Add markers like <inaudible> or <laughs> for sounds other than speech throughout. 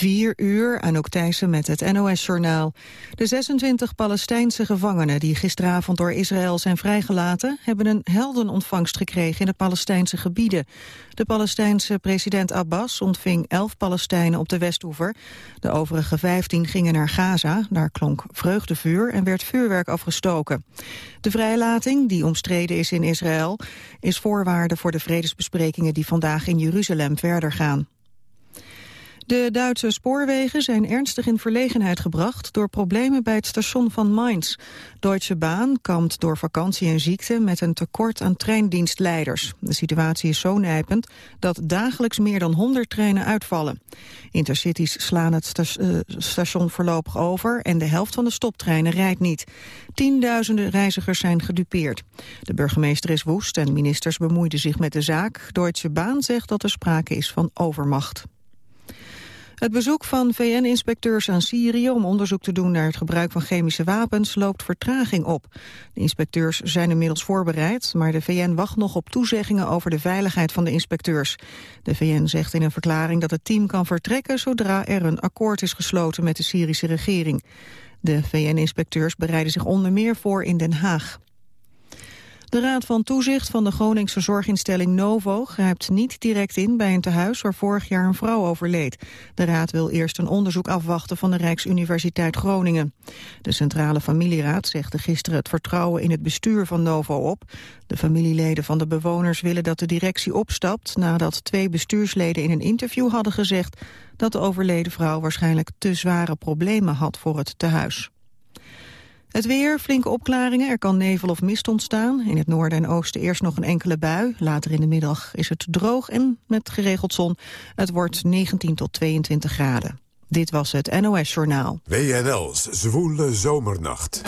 4 uur, Anouk Thijssen met het NOS-journaal. De 26 Palestijnse gevangenen die gisteravond door Israël zijn vrijgelaten... hebben een heldenontvangst gekregen in de Palestijnse gebieden. De Palestijnse president Abbas ontving 11 Palestijnen op de Westoever. De overige 15 gingen naar Gaza, daar klonk vreugdevuur en werd vuurwerk afgestoken. De vrijlating, die omstreden is in Israël... is voorwaarde voor de vredesbesprekingen die vandaag in Jeruzalem verder gaan. De Duitse spoorwegen zijn ernstig in verlegenheid gebracht door problemen bij het station van Mainz. Deutsche Bahn kampt door vakantie en ziekte met een tekort aan treindienstleiders. De situatie is zo nijpend dat dagelijks meer dan 100 treinen uitvallen. Intercities slaan het eh, station voorlopig over en de helft van de stoptreinen rijdt niet. Tienduizenden reizigers zijn gedupeerd. De burgemeester is woest en ministers bemoeiden zich met de zaak. Deutsche Bahn zegt dat er sprake is van overmacht. Het bezoek van VN-inspecteurs aan Syrië om onderzoek te doen naar het gebruik van chemische wapens loopt vertraging op. De inspecteurs zijn inmiddels voorbereid, maar de VN wacht nog op toezeggingen over de veiligheid van de inspecteurs. De VN zegt in een verklaring dat het team kan vertrekken zodra er een akkoord is gesloten met de Syrische regering. De VN-inspecteurs bereiden zich onder meer voor in Den Haag. De Raad van Toezicht van de Groningse zorginstelling Novo grijpt niet direct in bij een tehuis waar vorig jaar een vrouw overleed. De Raad wil eerst een onderzoek afwachten van de Rijksuniversiteit Groningen. De Centrale Familieraad zegde gisteren het vertrouwen in het bestuur van Novo op. De familieleden van de bewoners willen dat de directie opstapt nadat twee bestuursleden in een interview hadden gezegd dat de overleden vrouw waarschijnlijk te zware problemen had voor het tehuis. Het weer, flinke opklaringen, er kan nevel of mist ontstaan. In het noorden en oosten eerst nog een enkele bui. Later in de middag is het droog en met geregeld zon. Het wordt 19 tot 22 graden. Dit was het NOS Journaal. WNL's Zwoele Zomernacht.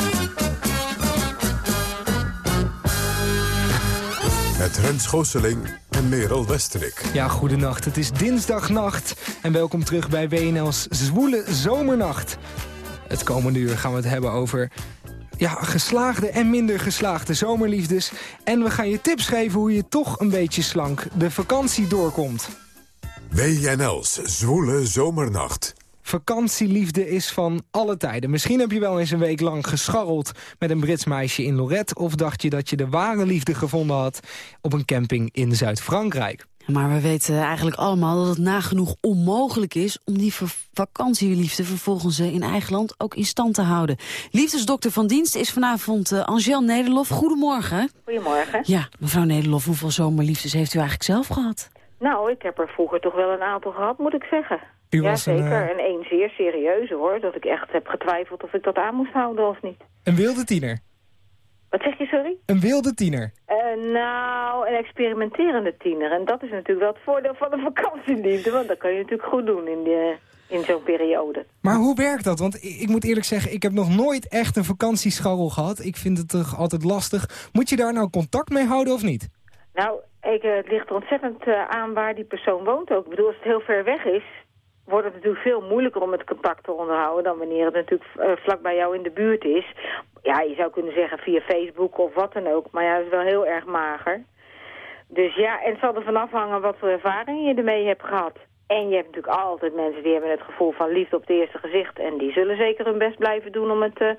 Met Rens Gooseling en Merel Westerik. Ja, goedenacht. Het is dinsdagnacht. En welkom terug bij WNL's Zwoele Zomernacht. Het komende uur gaan we het hebben over ja, geslaagde en minder geslaagde zomerliefdes. En we gaan je tips geven hoe je toch een beetje slank de vakantie doorkomt. WNL's Zwoele Zomernacht. Vakantieliefde is van alle tijden. Misschien heb je wel eens een week lang gescharreld met een Brits meisje in Lorette... of dacht je dat je de ware liefde gevonden had op een camping in Zuid-Frankrijk. Maar we weten eigenlijk allemaal dat het nagenoeg onmogelijk is... om die vakantieliefde vervolgens eh, in eigen land ook in stand te houden. Liefdesdokter van dienst is vanavond uh, Angel Nederlof. Goedemorgen. Goedemorgen. Ja, mevrouw Nederlof, hoeveel zomerliefdes heeft u eigenlijk zelf gehad? Nou, ik heb er vroeger toch wel een aantal gehad, moet ik zeggen. U ja, zeker. Een, uh... En één zeer serieuze, hoor. Dat ik echt heb getwijfeld of ik dat aan moest houden of niet. Een wilde tiener? Wat zeg je, sorry? Een wilde tiener? Uh, nou, een experimenterende tiener. En dat is natuurlijk wel het voordeel van een vakantieliefde. Want dat kan je natuurlijk goed doen in, in zo'n periode. Maar hoe werkt dat? Want ik, moet eerlijk zeggen, ik heb nog nooit echt een vakantiescharrel gehad. Ik vind het toch altijd lastig. Moet je daar nou contact mee houden of niet? Nou, ik, het ligt er ontzettend uh, aan waar die persoon woont ook. Ik bedoel, als het heel ver weg is, wordt het natuurlijk veel moeilijker om het contact te onderhouden... dan wanneer het natuurlijk uh, vlak bij jou in de buurt is. Ja, je zou kunnen zeggen via Facebook of wat dan ook. Maar ja, dat is wel heel erg mager. Dus ja, en het zal er vanaf hangen wat voor ervaring je ermee hebt gehad. En je hebt natuurlijk altijd mensen die hebben het gevoel van liefde op het eerste gezicht. En die zullen zeker hun best blijven doen om het uh,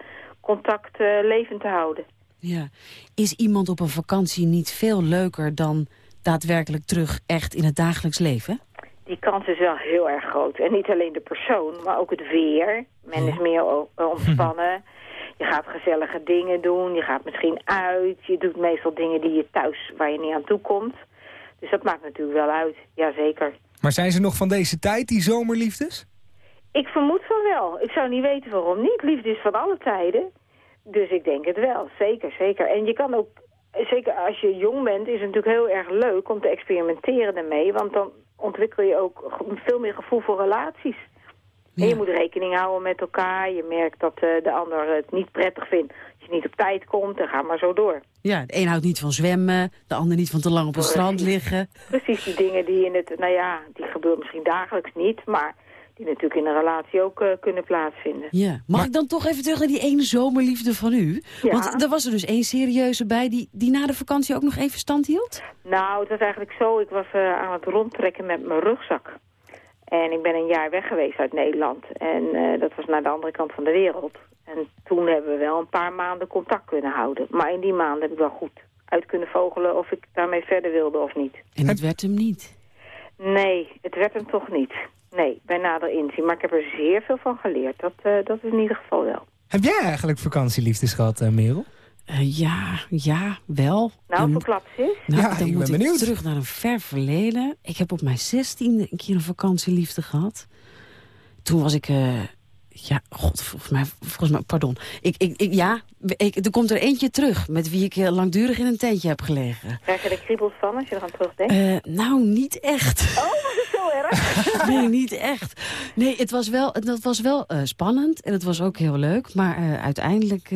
contact uh, levend te houden. Ja. Is iemand op een vakantie niet veel leuker dan daadwerkelijk terug echt in het dagelijks leven? Die kans is wel heel erg groot. En niet alleen de persoon, maar ook het weer. Men is meer ontspannen. Je gaat gezellige dingen doen. Je gaat misschien uit. Je doet meestal dingen die je thuis, waar je niet aan toe komt. Dus dat maakt natuurlijk wel uit. Jazeker. Maar zijn ze nog van deze tijd, die zomerliefdes? Ik vermoed van wel. Ik zou niet weten waarom niet. Liefde is van alle tijden. Dus ik denk het wel. Zeker, zeker. En je kan ook zeker als je jong bent, is het natuurlijk heel erg leuk om te experimenteren daarmee. Want dan ontwikkel je ook veel meer gevoel voor relaties. En je moet rekening houden met elkaar. Je merkt dat uh, de ander het niet prettig vindt. Als je niet op tijd komt, dan ga maar zo door. Ja, de een houdt niet van zwemmen, de ander niet van te lang op het strand liggen. Precies, die dingen die in het, nou ja, die gebeuren misschien dagelijks niet, maar die natuurlijk in een relatie ook uh, kunnen plaatsvinden. Ja. Mag ik dan toch even terug naar die ene zomerliefde van u? Ja. Want er was er dus één serieuze bij die, die na de vakantie ook nog even stand hield? Nou, het was eigenlijk zo, ik was uh, aan het rondtrekken met mijn rugzak. En ik ben een jaar weg geweest uit Nederland. En eh, dat was naar de andere kant van de wereld. En toen hebben we wel een paar maanden contact kunnen houden. Maar in die maanden heb ik wel goed uit kunnen vogelen of ik daarmee verder wilde of niet. En het werd hem niet. Nee, het werd hem toch niet. Nee, bij nader inzien. Maar ik heb er zeer veel van geleerd. Dat, uh, dat is in ieder geval wel. Heb jij eigenlijk vakantieliefdes gehad, uh, Merel? Uh, ja, ja, wel. Nou, verklap eens. Nou, Ja, dan ik moet ben benieuwd. terug naar een ver verleden. Ik heb op mijn zestiende een keer een vakantieliefde gehad. Toen was ik... ja, god, volgens mij, volgens mij pardon. Ik, ik, ik, ja, ik, er komt er eentje terug met wie ik langdurig in een tentje heb gelegen. Krijg je er kriebels van als je eraan terugdenkt? Eh, nou, niet echt. Oh, dat is zo erg. <laughs> Nee, niet echt. Nee, het was wel, het was wel eh, spannend en het was ook heel leuk. Maar eh, uiteindelijk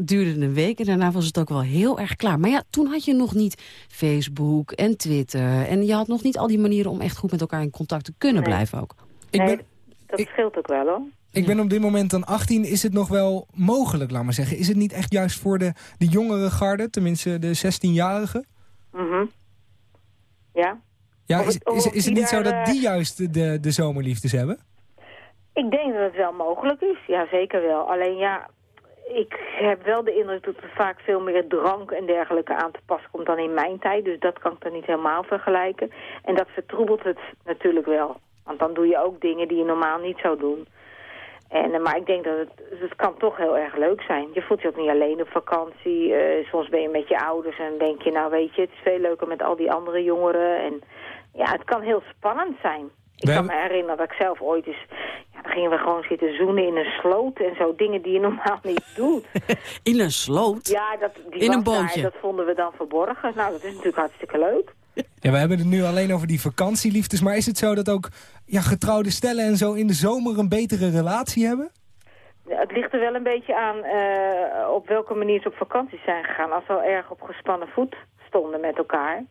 duurde het een week en daarna was het ook wel heel erg klaar. Maar ja, toen had je nog niet Facebook en Twitter. En je had nog niet al die manieren om echt goed met elkaar in contact te kunnen Nee. blijven ook. Ik nee, ben, dat ik- scheelt ook wel hoor. Ik ben op dit moment dan 18. Is het nog wel mogelijk, laat maar zeggen? Is het niet echt juist voor de, de jongere garde, tenminste de 16-jarigen? Mhm. Ja? Ja, Of is, het- of is, is het die niet zo dat die juist de- de, de zomerliefdes hebben? Ik denk dat het wel mogelijk is. Ja, zeker wel. Alleen ja, ik heb wel de indruk dat er vaak veel meer drank en dergelijke aan te pas komt dan in mijn tijd. Dus dat kan ik dan niet helemaal vergelijken. En dat vertroebelt het natuurlijk wel. Want dan doe je ook dingen die je normaal niet zou doen. En, eh, maar ik denk dat het, het kan toch heel erg leuk zijn. Je voelt je ook niet alleen op vakantie. Eh, soms ben je met je ouders en denk je, nou weet je, het is veel leuker met al die andere jongeren. En ja, het kan heel spannend zijn. Ik kan me herinneren dat ik zelf ooit eens... Ja, dan gingen we gewoon zitten zoenen in een sloot en zo. Dingen die je normaal niet <laughs> doet. In een sloot? Ja, dat, die In een daar, bootje. dat vonden we dan verborgen. Nou, dat is natuurlijk hartstikke leuk. Ja, we hebben het nu alleen over die vakantieliefdes. Maar is het zo dat ook ja, getrouwde stellen en zo in de zomer een betere relatie hebben? Het ligt er wel een beetje aan eh, op welke manier ze op vakantie zijn gegaan. Als ze al erg op gespannen voet stonden met elkaar...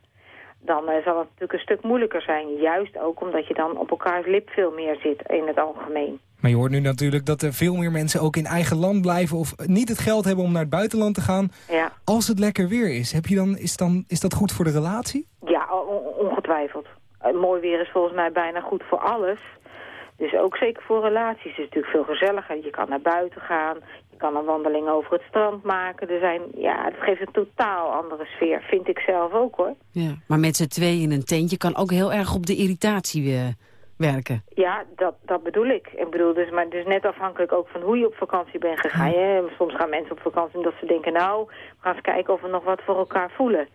dan eh, zal het natuurlijk een stuk moeilijker zijn. Juist ook omdat je dan op elkaars lip veel meer zit in het algemeen. Maar je hoort nu natuurlijk dat er veel meer mensen ook in eigen land blijven... of niet het geld hebben om naar het buitenland te gaan. Ja, Als het lekker weer is, heb je dan, is, dan, is dat goed voor de relatie? ja on- ongetwijfeld. Eh, mooi weer is volgens mij bijna goed voor alles. Dus ook zeker voor relaties is het natuurlijk veel gezelliger. Je kan naar buiten gaan, je kan een wandeling over het strand maken. Er zijn, ja, het geeft een totaal andere sfeer, vind ik zelf ook hoor. Ja. Maar met z'n tweeën in een tentje kan ook heel erg op de irritatie eh, werken. Ja, dat, dat bedoel ik. Ik bedoel, dus, maar dus net afhankelijk ook van hoe je op vakantie bent gegaan. Hè? Soms gaan mensen op vakantie omdat ze denken, nou, we gaan eens kijken of we nog wat voor elkaar voelen.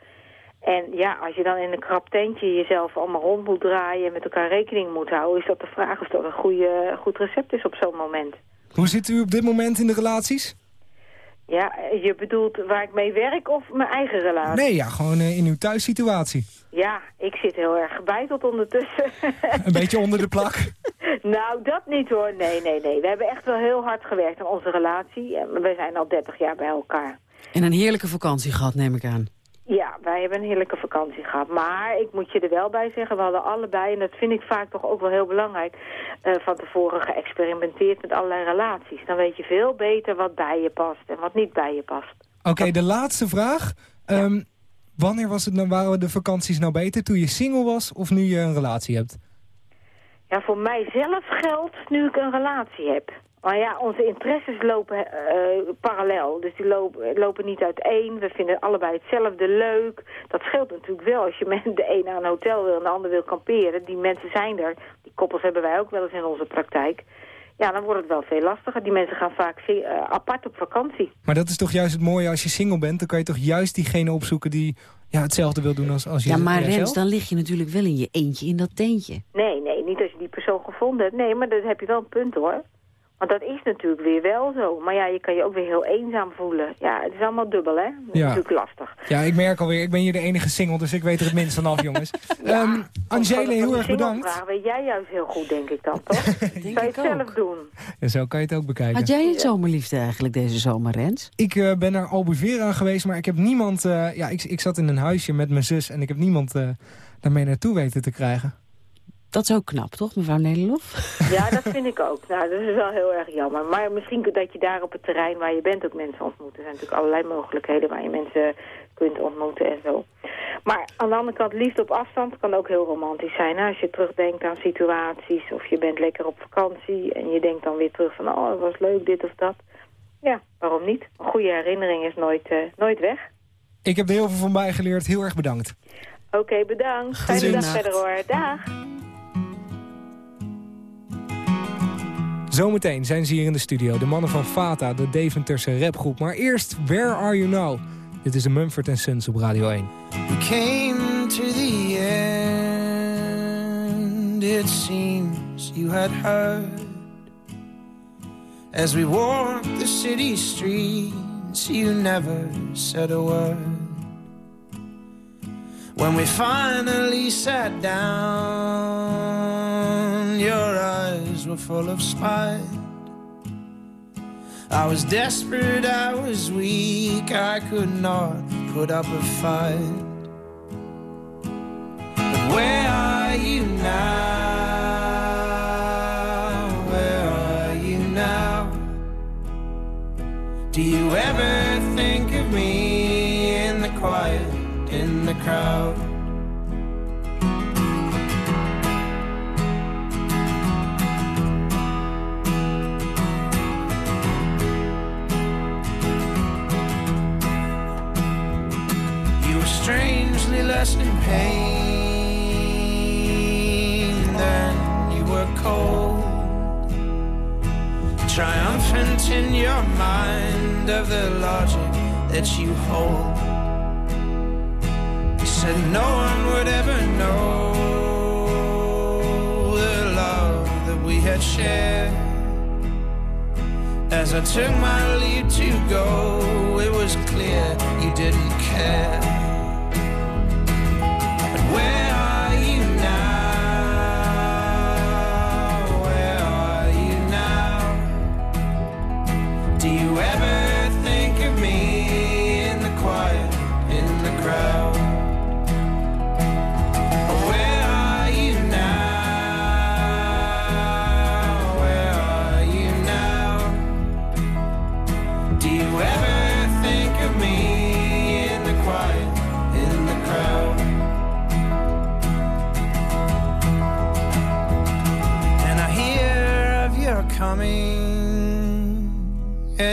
En ja, als je dan in een krap tentje jezelf allemaal rond moet draaien en met elkaar rekening moet houden, is dat de vraag of dat een goede, goed recept is op zo'n moment. Hoe zit u op dit moment in de relaties? Ja, je bedoelt waar ik mee werk of mijn eigen relatie? Nee, ja, gewoon eh, in uw thuissituatie. Ja, ik zit heel erg gebeiteld ondertussen. <laughs> Een beetje onder de plak. <laughs> Nou, dat niet hoor. Nee, nee, nee. We hebben echt wel heel hard gewerkt aan onze relatie. En We zijn al 30 jaar bij elkaar. En een heerlijke vakantie gehad, neem ik aan. Ja, wij hebben een heerlijke vakantie gehad. Maar ik moet je er wel bij zeggen, we hadden allebei, en dat vind ik vaak toch ook wel heel belangrijk, eh, van tevoren geëxperimenteerd met allerlei relaties. Dan weet je veel beter wat bij je past en wat niet bij je past. Oké, de laatste vraag. Ehm, wanneer was het nou, waren de vakanties nou beter? Toen je single was of nu je een relatie hebt? Ja, voor mijzelf geldt nu ik een relatie heb. Maar ja, onze interesses lopen eh, parallel. Dus die lopen, lopen niet uiteen. We vinden allebei hetzelfde leuk. Dat scheelt natuurlijk wel als je <laughs> met de een naar een hotel wil en de ander wil kamperen. Die mensen zijn er. Die koppels hebben wij ook wel eens in onze praktijk. Ja, dan wordt het wel veel lastiger. Die mensen gaan vaak veel, eh, apart op vakantie. Maar dat is toch juist het mooie als je single bent. Dan kan je toch juist diegene opzoeken die ja, hetzelfde wil doen als, als je Ja, maar? Rens, dan lig je natuurlijk wel in je eentje in dat tentje. Nee, nee, niet als je die persoon gevonden hebt. Nee, maar dat heb je wel een punt hoor. Want dat is natuurlijk weer wel zo. Maar ja, je kan je ook weer heel eenzaam voelen. Ja, het is allemaal dubbel, hè? Dat is Ja. natuurlijk lastig. Ja, ik merk alweer, ik ben hier de enige single, dus ik weet er het minst vanaf, <laughs> jongens. Ehm Angele, heel erg bedankt. Vraag weet jij juist heel goed, denk ik dan, toch? <laughs> Denk Zou je het zelf ook. doen? Ja, zo kan je het ook bekijken. Had jij een zomerliefde eigenlijk deze zomer, Rens? Ik eh, ben naar Albufeira geweest, maar ik heb niemand... eh, ja, ik, ik zat in een huisje met mijn zus en ik heb niemand eh, daarmee naartoe weten te krijgen. Dat is ook knap, toch, mevrouw Nederlof? <laughs> Ja, dat vind ik ook. Nou, dat is wel heel erg jammer. Maar misschien dat je daar op het terrein waar je bent ook mensen ontmoet. Er zijn natuurlijk allerlei mogelijkheden waar je mensen kunt ontmoeten en zo. Maar aan de andere kant, liefde op afstand kan ook heel romantisch zijn. Als je terugdenkt aan situaties of je bent lekker op vakantie... en je denkt dan weer terug van, oh, het was leuk, dit of dat. Ja, waarom niet? Een goede herinnering is nooit, uh, nooit weg. Ik heb er heel veel van bijgeleerd. Heel erg bedankt. Oké, bedankt. Fijne dag verder hoor. Dag. Zometeen zijn ze hier in de studio. De mannen van Fata, de Deventerse rapgroep. Maar eerst, Where Are You Now? Dit is de Mumford Sons op Radio 1. We came to the end. It seems you had heard. As we walked the city streets, you never said a word. When we finally sat down, your eyes were full of spite. I was desperate, I was weak, I could not put up a fight. But where are you now? Where are you now? Do you ever think of me in the quiet, in the crowd? You were strangely less in pain than you were cold. Triumphant in your mind of the logic that you hold. Said no one would ever know the love that we had shared. As I took my leave to go, it was clear you didn't care.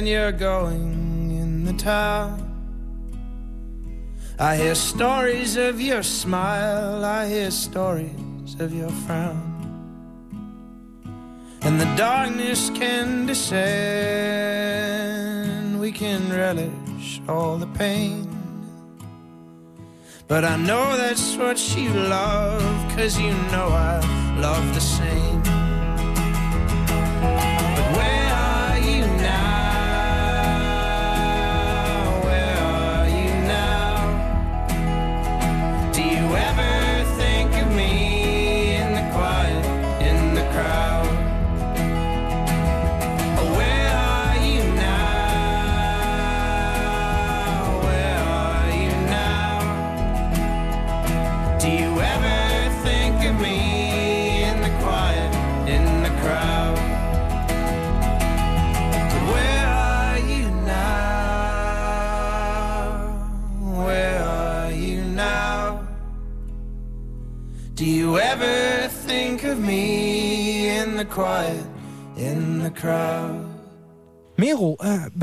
You're going in the town. I hear stories of your smile, I hear stories of your frown. And the darkness can descend, we can relish all the pain. But I know that's what you love, cause you know I love the same.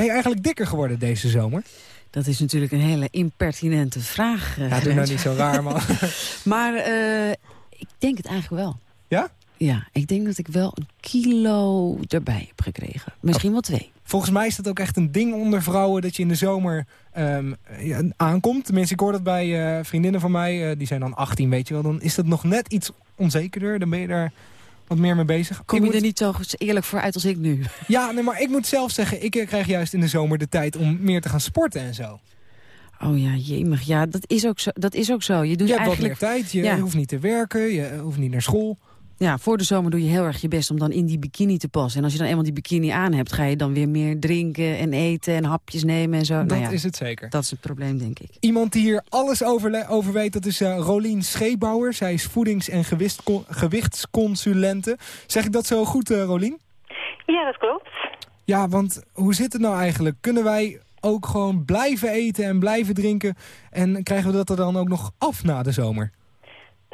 Ben je eigenlijk dikker geworden deze zomer? Dat is natuurlijk een hele impertinente vraag. Uh, ja, doe nou niet zo raar, man. <laughs> maar uh, ik denk het eigenlijk wel. Ja? Ja, ik denk dat ik wel een kilo erbij heb gekregen. Misschien wel twee. Volgens mij is dat ook echt een ding onder vrouwen... dat je in de zomer um, aankomt. Tenminste, ik hoor dat bij vriendinnen van mij. die zijn dan 18, weet je wel. Dan is dat nog net iets onzekerder. Dan ben je daar wat meer mee bezig. Kom je er niet zo eerlijk voor uit als ik nu? <laughs> Ja, nee, maar ik moet zelf zeggen, ik eh, krijg juist in de zomer de tijd om meer te gaan sporten en zo. Oh ja, jemig. Ja, dat is ook zo. Dat is ook zo. Je, doet je eigenlijk... hebt wat meer tijd, je hoeft niet te werken, je hoeft niet naar school. Ja, voor de zomer doe je heel erg je best om dan in die bikini te passen. En als je dan eenmaal die bikini aan hebt, ga je dan weer meer drinken en eten en hapjes nemen en zo. Dat Nou ja, is het zeker. Dat is het probleem, denk ik. Iemand die hier alles over, over weet, dat is eh, Rolien Scheebouwer. Zij is voedings- en gewichtsconsulente. Zeg ik dat zo goed, eh, Rolien? Ja, dat klopt. Ja, want hoe zit het nou eigenlijk? Kunnen wij ook gewoon blijven eten en blijven drinken? En krijgen we dat er dan ook nog af na de zomer?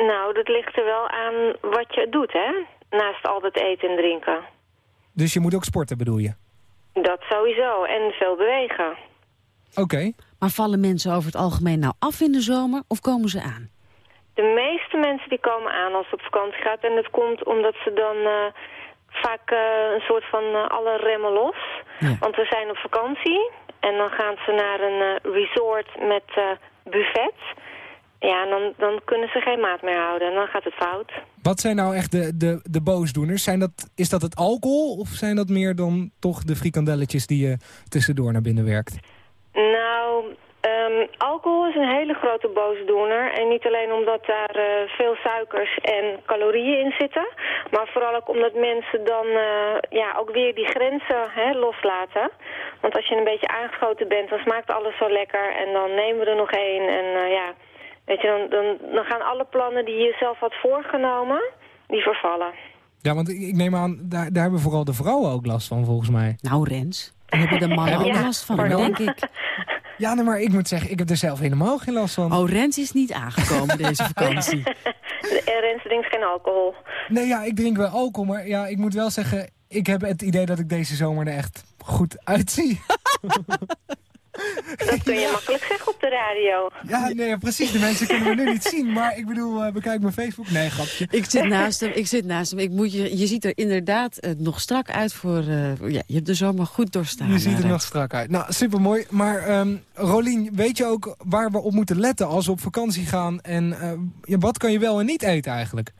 Nou, dat ligt er wel aan wat je doet, hè? Naast altijd eten en drinken. Dus je moet ook sporten, bedoel je? Dat sowieso. En veel bewegen. Oké. Maar vallen mensen over het algemeen nou af in de zomer of komen ze aan? De meeste mensen die komen aan als het op vakantie gaat. En dat komt omdat ze dan eh, vaak eh, een soort van eh, alle remmen los. Ja. Want we zijn op vakantie. En dan gaan ze naar een resort met eh, buffet. Ja, dan, dan kunnen ze geen maat meer houden. En dan gaat het fout. Wat zijn nou echt de, de, de boosdoeners? Zijn dat, is dat het alcohol of zijn dat meer dan toch de frikandelletjes die je tussendoor naar binnen werkt? Nou, ehm, alcohol is een hele grote boosdoener. En niet alleen omdat daar eh, veel suikers en calorieën in zitten. Maar vooral ook omdat mensen dan eh, ja, ook weer die grenzen hè, loslaten. Want als je een beetje aangeschoten bent, dan smaakt alles zo lekker. En dan nemen we er nog één. En eh, ja, weet je, dan, dan, dan gaan alle plannen die je zelf had voorgenomen, die vervallen. Ja, want ik neem aan, daar, daar hebben vooral de vrouwen ook last van volgens mij. Nou, Rens, daar hebben de mannen ook <laughs> Ja, last van, pardon. denk ik. Ja, nee, maar ik moet zeggen, ik heb er zelf helemaal geen last van. Oh, Rens is niet aangekomen deze vakantie. <laughs> En Rens drinkt geen alcohol. Nee, ja, ik drink wel alcohol, maar ja, ik moet wel zeggen... ik heb het idee dat ik deze zomer er echt goed uitzie. <laughs> Dat kun je makkelijk zeggen op de radio. Ja, nee, precies. De mensen kunnen me nu niet zien. Maar ik bedoel, eh, bekijk mijn Facebook. Nee, grapje. Ik zit naast hem, ik zit naast hem. Ik moet je, je ziet er inderdaad eh, nog strak uit voor... eh, ja, je hebt de zomer goed doorstaan. Je ziet er nog strak uit. Nou, supermooi. Maar ehm Rolien, weet je ook waar we op moeten letten als we op vakantie gaan? En eh, ja, wat kan je wel en niet eten eigenlijk?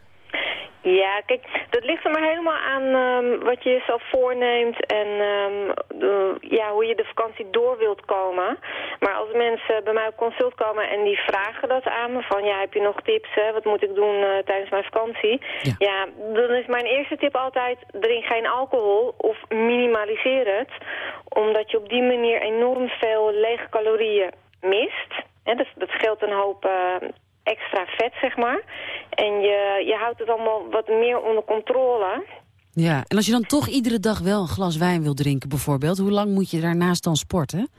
Ja, kijk, dat ligt er maar helemaal aan ehm, wat je jezelf voorneemt en ehm, de- ja, hoe je de vakantie door wilt komen. Maar als mensen bij mij op consult komen en die vragen dat aan me, van ja, heb je nog tips, hè? wat moet ik doen eh, tijdens mijn vakantie? Ja. Ja. dan is mijn eerste tip altijd, drink geen alcohol of minimaliseer het. Omdat je op die manier enorm veel lege calorieën mist. Hè, dat, dat scheelt een hoop eh, extra vet, zeg maar. En je, je houdt het allemaal wat meer onder controle. Ja, en als je dan toch iedere dag wel een glas wijn wil drinken bijvoorbeeld... hoe lang moet je daarnaast dan sporten?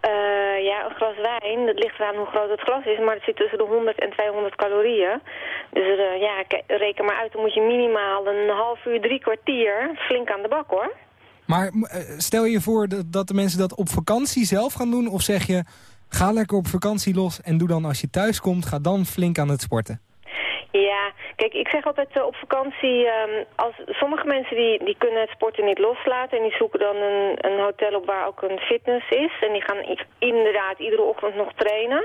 Eh, ja, een glas wijn, dat ligt eraan hoe groot het glas is, maar het zit tussen de 100 en 200 calorieën. Dus eh, ja, ke- reken maar uit, dan moet je minimaal een half uur, drie kwartier flink aan de bak hoor. Maar eh, stel je voor dat, dat de mensen dat op vakantie zelf gaan doen? Of zeg je, ga lekker op vakantie los en doe dan als je thuis komt, ga dan flink aan het sporten? Ja, kijk, ik zeg altijd eh, op vakantie, ehm, als sommige mensen die, die kunnen het sporten niet loslaten en die zoeken dan een, een hotel op waar ook een fitness is en die gaan inderdaad iedere ochtend nog trainen.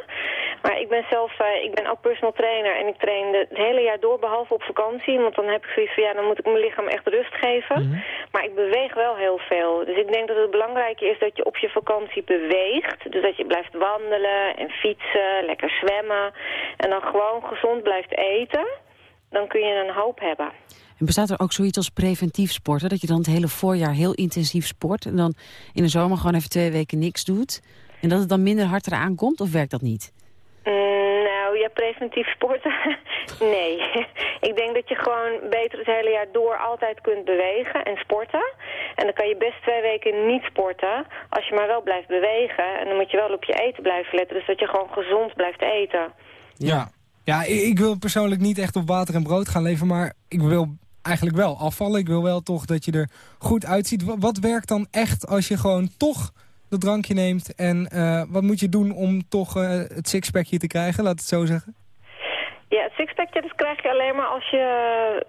Maar ik ben zelf, eh, ik ben ook personal trainer en ik train de- het hele jaar door behalve op vakantie, want dan heb ik zoiets van ja, dan moet ik mijn lichaam echt rust geven. Maar ik beweeg wel heel veel. Dus ik denk dat het belangrijk is dat je op je vakantie beweegt. Dus dat je blijft wandelen en fietsen, lekker zwemmen. En dan gewoon gezond blijft eten. Dan kun je een hoop hebben. En bestaat er ook zoiets als preventief sporten? Dat je dan het hele voorjaar heel intensief sport... en dan in de zomer gewoon even twee weken niks doet? En dat het dan minder hard eraan komt? Of werkt dat niet? Mm, nou, ja, preventief sporten? <laughs> nee. ik denk dat je gewoon beter het hele jaar door altijd kunt bewegen en sporten. En dan kan je best twee weken niet sporten als je maar wel blijft bewegen. En dan moet je wel op je eten blijven letten. Dus dat je gewoon gezond blijft eten. Ja. Ja, ik, wil persoonlijk niet echt op water en brood gaan leven, maar ik wil eigenlijk wel afvallen. Ik wil wel toch dat je er goed uitziet. Wa- Wat werkt dan echt als je gewoon toch dat drankje neemt? En eh, wat moet je doen om toch eh, het sixpackje te krijgen, laat het zo zeggen? Ja, het sixpackje dat krijg je alleen maar als je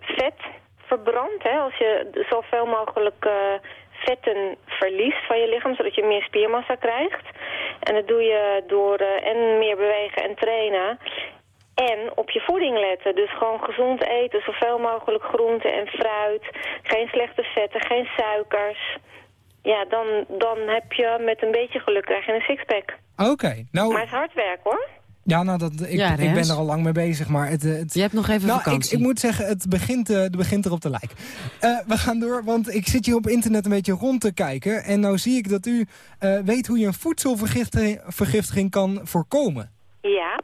vet verbrandt. Hè? Als je zoveel mogelijk eh, vetten verliest van je lichaam, zodat je meer spiermassa krijgt. En dat doe je door en meer bewegen en trainen. En op je voeding letten. Dus gewoon gezond eten, zoveel mogelijk groenten en fruit. Geen slechte vetten, geen suikers. Ja, dan, dan heb je met een beetje geluk krijg je een sixpack. Oké, nou... Maar het is hard werk hoor. Ja, nou, dat, ik, Ja, ik ben er al lang mee bezig, maar het... het Je hebt nog even nou, ik, vakantie. ik moet zeggen, het begint, eh, het begint erop te lijken. Eh, we gaan door, want ik zit hier op internet een beetje rond te kijken. En nou zie ik dat u eh, weet hoe je een voedselvergiftiging vergiftiging kan voorkomen. Ja,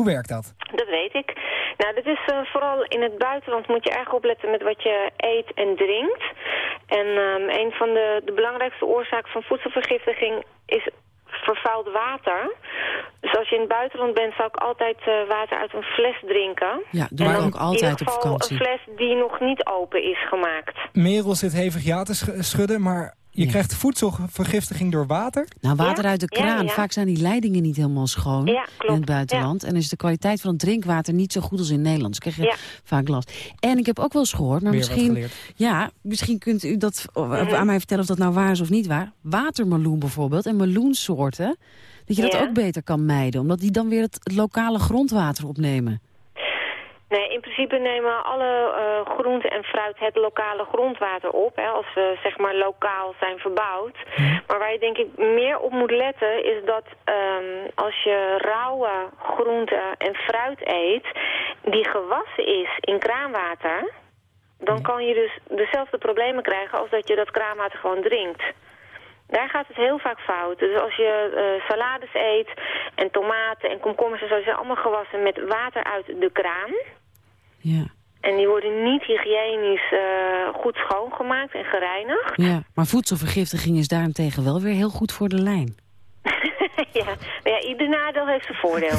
Hoe werkt dat? dat weet ik. Nou, dat is eh, vooral in het buitenland moet je erg opletten met wat je eet en drinkt. En ehm, een van de, de belangrijkste oorzaken van voedselvergiftiging is vervuild water. Dus als je in het buitenland bent, zou ik altijd eh, water uit een fles drinken. Ja, doe dan ook altijd in op ieder geval vakantie. een fles die nog niet open is gemaakt. Merel zit hevig ja te sch- schudden, maar je Ja. krijgt voedselvergiftiging door water. Nou, water Ja, uit de kraan. ja. Vaak zijn die leidingen niet helemaal schoon Ja, klopt. in het buitenland. En is de kwaliteit van het drinkwater niet zo goed als in Nederland. Dus krijg je Ja. vaak last. En ik heb ook wel eens gehoord, maar Weer misschien... Ja, misschien kunt u dat of- Mhm. aan mij vertellen of dat nou waar is of niet waar. Watermeloen bijvoorbeeld en meloensoorten. Dat je dat ook beter kan mijden. Omdat die dan weer het lokale grondwater opnemen. Nee, in principe nemen alle eh groenten en fruit het lokale grondwater op, hè, als ze zeg maar lokaal zijn verbouwd. Maar waar je denk ik meer op moet letten is dat ehm, als je rauwe groenten en fruit eet die gewassen is in kraanwater, dan kan je dus dezelfde problemen krijgen als dat je dat kraanwater gewoon drinkt. Daar gaat het heel vaak fout. Dus als je eh, salades eet en tomaten en komkommers en zo, die zijn allemaal gewassen met water uit de kraan. Ja, En die worden niet hygiënisch eh, goed schoongemaakt en gereinigd. ja. Maar voedselvergiftiging is daarentegen wel weer heel goed voor de lijn. <laughs> ja. Maar ja, ieder nadeel heeft zijn voordeel.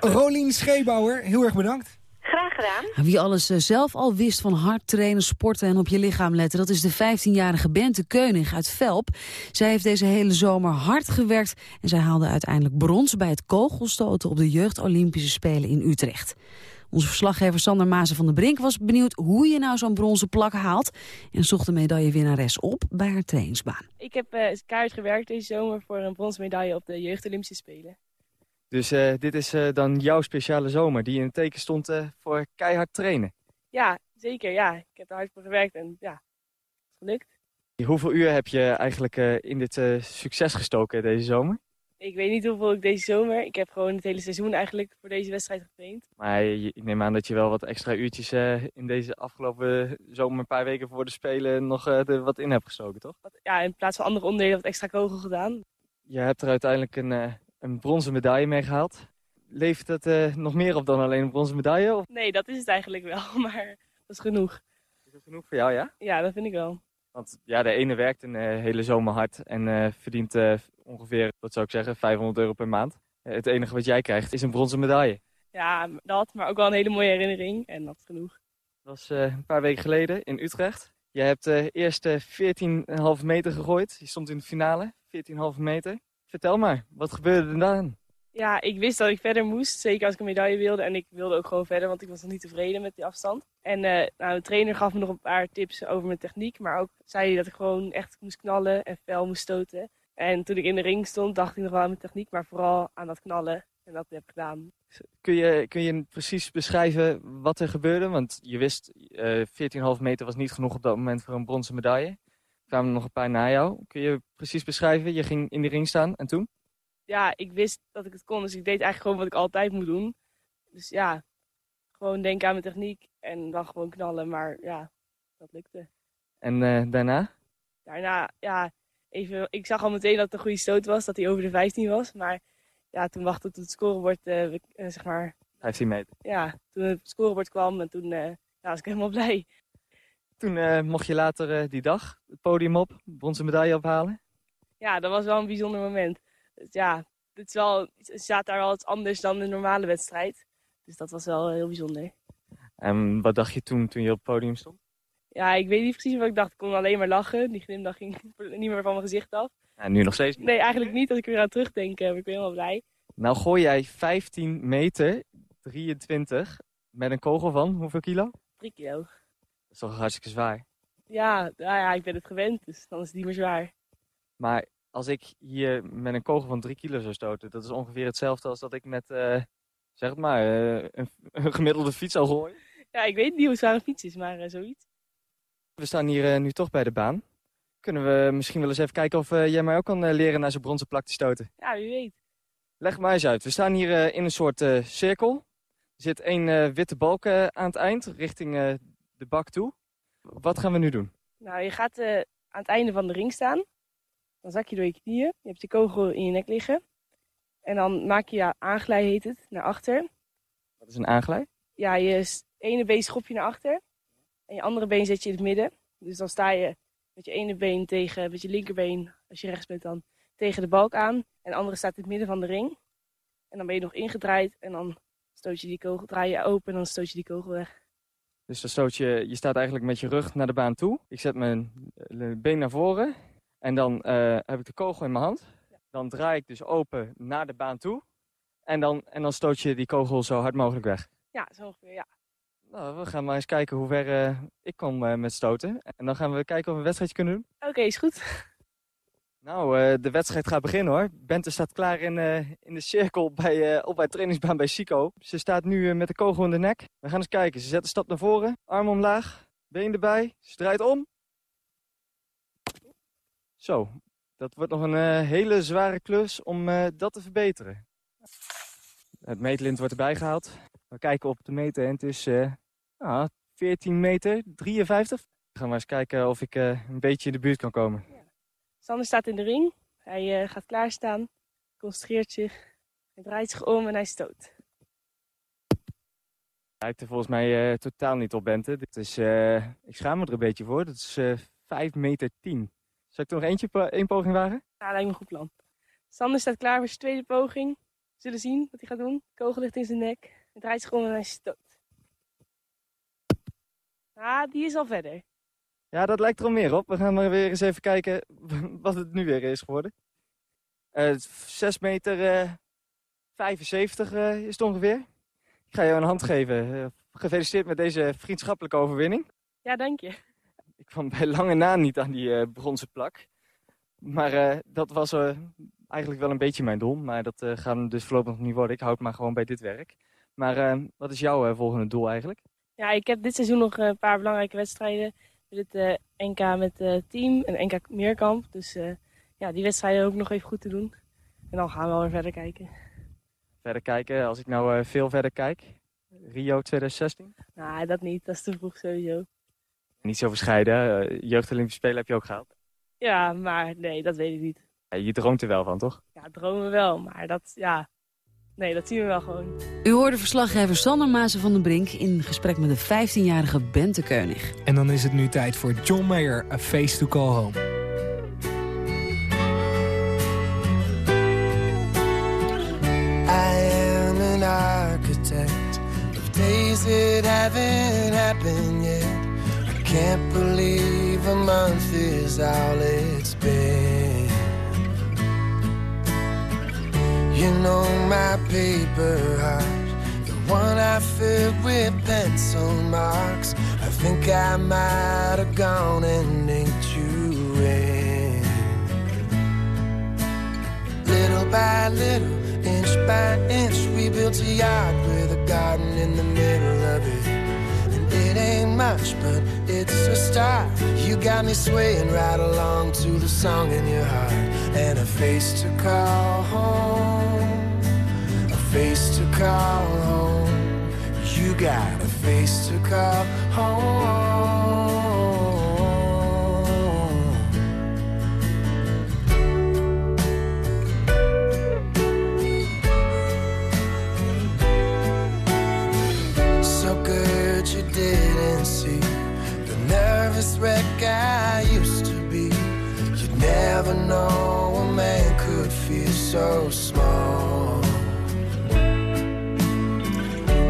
<laughs> Rolien Scheebouwer, heel erg bedankt. Graag gedaan. Wie alles eh, zelf al wist van hard trainen, sporten en op je lichaam letten... dat is de 15-jarige Bente Keuning uit Velp. Zij heeft deze hele zomer hard gewerkt... en zij haalde uiteindelijk brons bij het kogelstoten... op de Jeugd Olympische Spelen in Utrecht. Onze verslaggever Sander Mazen van der Brink was benieuwd... hoe je nou zo'n bronzen plak haalt... en zocht de medaillewinnares op bij haar trainingsbaan. Ik heb eh keihard gewerkt deze zomer voor een bronzen medaille op de Jeugd Olympische Spelen. Dus eh, dit is eh, dan jouw speciale zomer die in het teken stond eh, voor keihard trainen. Ja, zeker. Ja, ik heb er hard voor gewerkt en ja, het is gelukt. Hoeveel uur heb je eigenlijk eh, in dit eh, succes gestoken deze zomer? Ik weet niet hoeveel ik deze zomer... Ik heb gewoon het hele seizoen eigenlijk voor deze wedstrijd getraind. Maar ik neem aan dat je wel wat extra uurtjes eh, in deze afgelopen zomer, een paar weken voor de Spelen, nog eh, er wat in hebt gestoken, toch? Wat- Ja, in plaats van andere onderdelen wat extra kogel gedaan. Je hebt er uiteindelijk een, eh, een bronzen medaille mee gehaald. Levert het eh, nog meer op dan alleen een bronzen medaille? Of Nee, dat is het eigenlijk wel, <laughs> maar dat is genoeg. is dat genoeg voor jou, ja? Ja, dat vind ik wel. Want ja, de ene werkt een eh, hele zomer hard en eh, verdient eh, ongeveer, wat zou ik zeggen, 500 euro per maand. Het enige wat jij krijgt is een bronzen medaille. Ja, dat, maar ook wel een hele mooie herinnering en dat is genoeg. Dat was een paar weken geleden in Utrecht. Je hebt eerst eh 14,5 meter gegooid. Je stond in de finale, 14,5 meter. Vertel maar, wat gebeurde er dan? Ja, ik wist dat ik verder moest. Zeker als ik een medaille wilde. En ik wilde ook gewoon verder, want ik was nog niet tevreden met die afstand. En eh, nou, de trainer gaf me nog een paar tips over mijn techniek. Maar ook zei hij dat ik gewoon echt moest knallen en fel moest stoten. En toen ik in de ring stond, dacht ik nog wel aan mijn techniek. Maar vooral aan dat knallen. En dat heb ik gedaan. Kun je, kun je precies beschrijven wat er gebeurde? Want je wist, eh 14,5 meter was niet genoeg op dat moment voor een bronzen medaille. Er kwamen nog een paar na jou. Kun je precies beschrijven? Je ging in de ring staan en toen? Ja, ik wist dat ik het kon. Dus ik deed eigenlijk gewoon wat ik altijd moet doen. Dus ja, gewoon denken aan mijn techniek. En dan gewoon knallen. Maar ja, dat lukte. En eh, daarna? daarna, ja, even, ik zag al meteen dat het een goede stoot was, dat hij over de 15 was. Maar ja, toen wachtte tot het scorebord, eh, zeg maar, 15 meter. ja, toen het scorebord kwam en toen ja, was ik helemaal <laughs> blij. Toen mocht je later die dag het podium op, bronzen medaille ophalen. Ja, dat was wel een bijzonder moment. Ja, het, is wel, het staat daar wel iets anders dan de normale wedstrijd. Dus dat was wel heel bijzonder. En wat dacht je toen, toen je op het podium stond? Ja, ik weet niet precies wat ik dacht. Ik kon alleen maar lachen. Die glimlach ging <laughs> niet meer van mijn gezicht af. Ja, nu nog steeds niet. Nee, eigenlijk niet. Als ik er weer aan terugdenk, eh, ben ik weer helemaal blij. Nou gooi jij 15 meter, 23, met een kogel van hoeveel kilo? Drie kilo. Dat is toch hartstikke zwaar. Ja, nou ja, ik ben het gewend, dus dan is het niet meer zwaar. Maar als ik hier met een kogel van 3 kilo zou stoten, dat is ongeveer hetzelfde als dat ik met, eh, zeg het maar, eh, een, <laughs> een gemiddelde fiets zou gooien. Ja, ik weet niet hoe zwaar een fiets is, maar eh, zoiets. We staan hier nu toch bij de baan. Kunnen we misschien wel eens even kijken of jij mij ook kan leren naar zo'n bronzen plak te stoten? Ja, wie weet. Leg maar eens uit. We staan hier in een soort cirkel. Er zit één witte balk aan het eind, richting de bak toe. Wat gaan we nu doen? Nou, je gaat aan het einde van de ring staan. Dan zak je door je knieën. Je hebt je kogel in je nek liggen. En dan maak je je aanglij, heet het, naar achter. Wat is een aanglij? Ja, je ene been schop je naar achter. En je andere been zet je in het midden. Dus dan sta je met je ene been tegen, met je linkerbeen, als je rechts bent dan, tegen de balk aan. En de andere staat in het midden van de ring. En dan ben je nog ingedraaid. En dan stoot je die kogel, draai je open en dan stoot je die kogel weg. Dus dan stoot je, je staat eigenlijk met je rug naar de baan toe. Ik zet mijn eh, been naar voren. En dan eh, heb ik de kogel in mijn hand. Dan draai ik dus open naar de baan toe. En dan, en dan stoot je die kogel zo hard mogelijk weg. Ja, zo ongeveer, ja. Nou, we gaan maar eens kijken hoe ver eh, ik kom eh, met stoten. En dan gaan we kijken of we een wedstrijdje kunnen doen. Oké, is goed. <laughs> Nou, de wedstrijd gaat beginnen hoor. Bente staat klaar in, in de cirkel bij, op bij trainingsbaan bij Sico. Ze staat nu met de kogel in de nek. We gaan eens kijken. Ze zet een stap naar voren, arm omlaag, been erbij. Ze draait om. Zo, dat wordt nog een eh, hele zware klus om eh, dat te verbeteren. Het meetlint wordt erbij gehaald. We kijken op de meter en het is eh, ah, 14 meter, 53. We gaan maar eens kijken of ik een beetje in de buurt kan komen. Sander staat in de ring. Hij gaat klaarstaan, concentreert zich. Hij draait zich om en hij stoot. lijkt er volgens mij totaal niet op, Bente. Dit is, ik schaam me er een beetje voor. Dat is eh 5 meter 10. Zal ik er nog eentje, één poging wagen? Ja, lijkt me een goed plan. Sander staat klaar voor zijn tweede poging. We zullen zien wat hij gaat doen. De kogel ligt in zijn nek. Hij draait zich om en hij stoot. Ah, die is al verder. Ja, dat lijkt er al meer op. We gaan maar weer eens even kijken <laughs> wat het nu weer is geworden. Eh 6 meter eh 75 eh, is het ongeveer. Ik ga jou een hand geven. Gefeliciteerd met deze vriendschappelijke overwinning. Ja, dank je. Ik kwam bij lange na niet aan die eh, bronzen plak. Maar eh, dat was eh, eigenlijk wel een beetje mijn doel. Maar dat eh, gaat hem dus voorlopig nog niet worden. Ik houd maar gewoon bij dit werk. Maar wat is jouw volgende doel eigenlijk? Ja, ik heb dit seizoen nog een paar belangrijke wedstrijden. Dit eh NK met het team en NK Meerkamp. Dus ja, die wedstrijden ook nog even goed te doen. En dan gaan we wel weer verder kijken. Verder kijken, als ik nou veel verder kijk. Rio 2016. Nou, dat niet. Dat is te vroeg sowieso. Niet zo verscheiden. eh Jeugd Olympische Spelen heb je ook gehaald. Ja, maar nee, dat weet ik niet. Ja, je droomt er wel van, toch? Ja, dromen wel. Maar dat, ja... Nee, dat zien we wel gewoon. U hoorde verslaggever Sander Mazen van den Brink... in gesprek met de 15-jarige Bente Keunig. En dan is het nu tijd voor John Mayer, A Face to Call Home. I am an architect of days that haven't happened can't believe a month is all it's been. You know my paper heart, the one I filled with pencil marks. I think I might have gone and inked you in. Little by little, inch by inch, we built a yard with a garden in the middle of it. It ain't much, but it's a start. You got me swaying right along to the song in your heart. And a face to call home, a face to call home. You got a face to call home. Know a man could feel so small.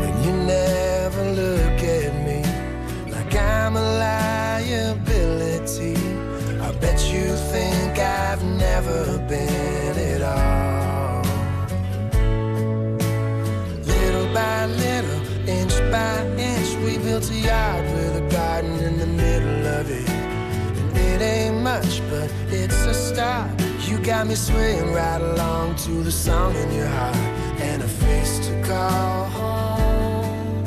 And you never look at me like I'm a liability. I bet you think I've never been got me swaying right along to the song in your heart and a face to call home,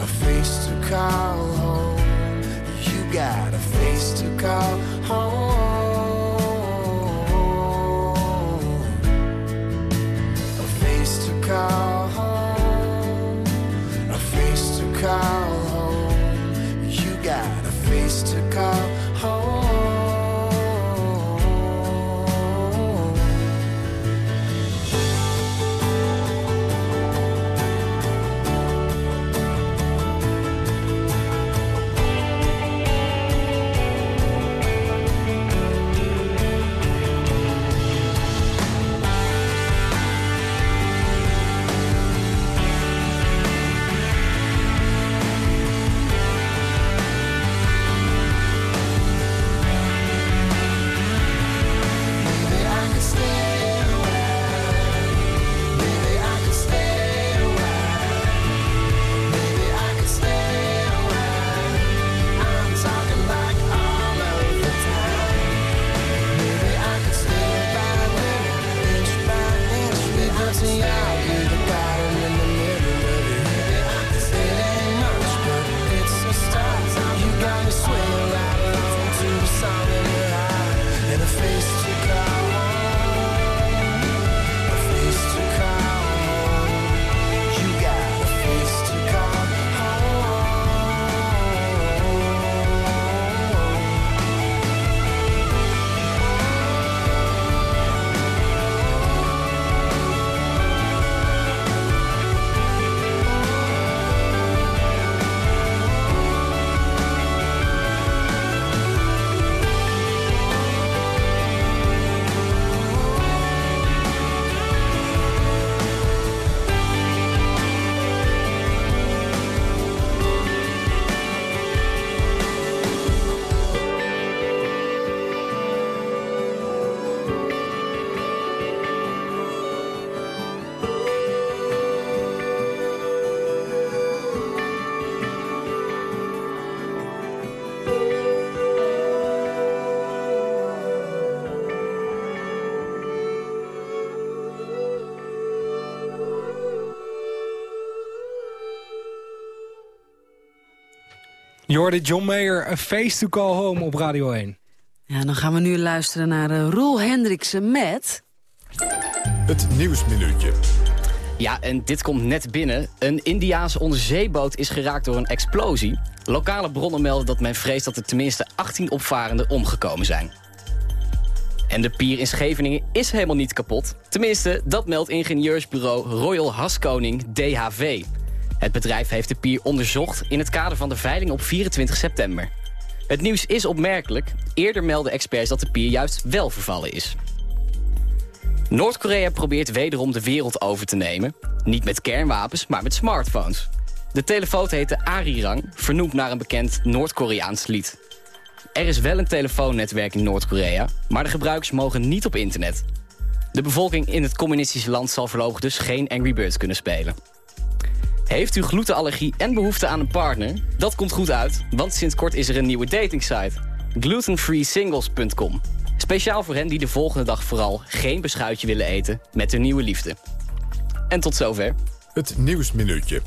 a face to call home. You got a face to call home, a face to call home, a face to call. Je hoorde John Mayer, A Face to Call Home op Radio 1. Ja, dan gaan we nu luisteren naar uh, Roel Hendriksen met... Het Nieuwsminuutje. Ja, en dit komt net binnen. Een Indiaanse onderzeeboot is geraakt door een explosie. Lokale bronnen melden dat men vreest dat er tenminste 18 opvarenden omgekomen zijn. En de pier in Scheveningen is helemaal niet kapot. Tenminste, dat meldt ingenieursbureau Royal Haskoning DHV. Het bedrijf heeft de pier onderzocht in het kader van de veiling op 24 september. Het nieuws is opmerkelijk. Eerder melden experts dat de pier juist wel vervallen is. Noord-Korea probeert wederom de wereld over te nemen. Niet met kernwapens, maar met smartphones. De telefoon heet de Arirang, vernoemd naar een bekend Noord-Koreaans lied. Er is wel een telefoonnetwerk in Noord-Korea, maar de gebruikers mogen niet op internet. De bevolking in het communistische land zal voorlopig dus geen Angry Birds kunnen spelen. Heeft u glutenallergie en behoefte aan een partner? Dat komt goed uit, want sinds kort is er een nieuwe datingsite. Glutenfreesingles.com. Speciaal voor hen die de volgende dag vooral geen beschuitje willen eten met hun nieuwe liefde. En tot zover. Het Nieuwsminuutje.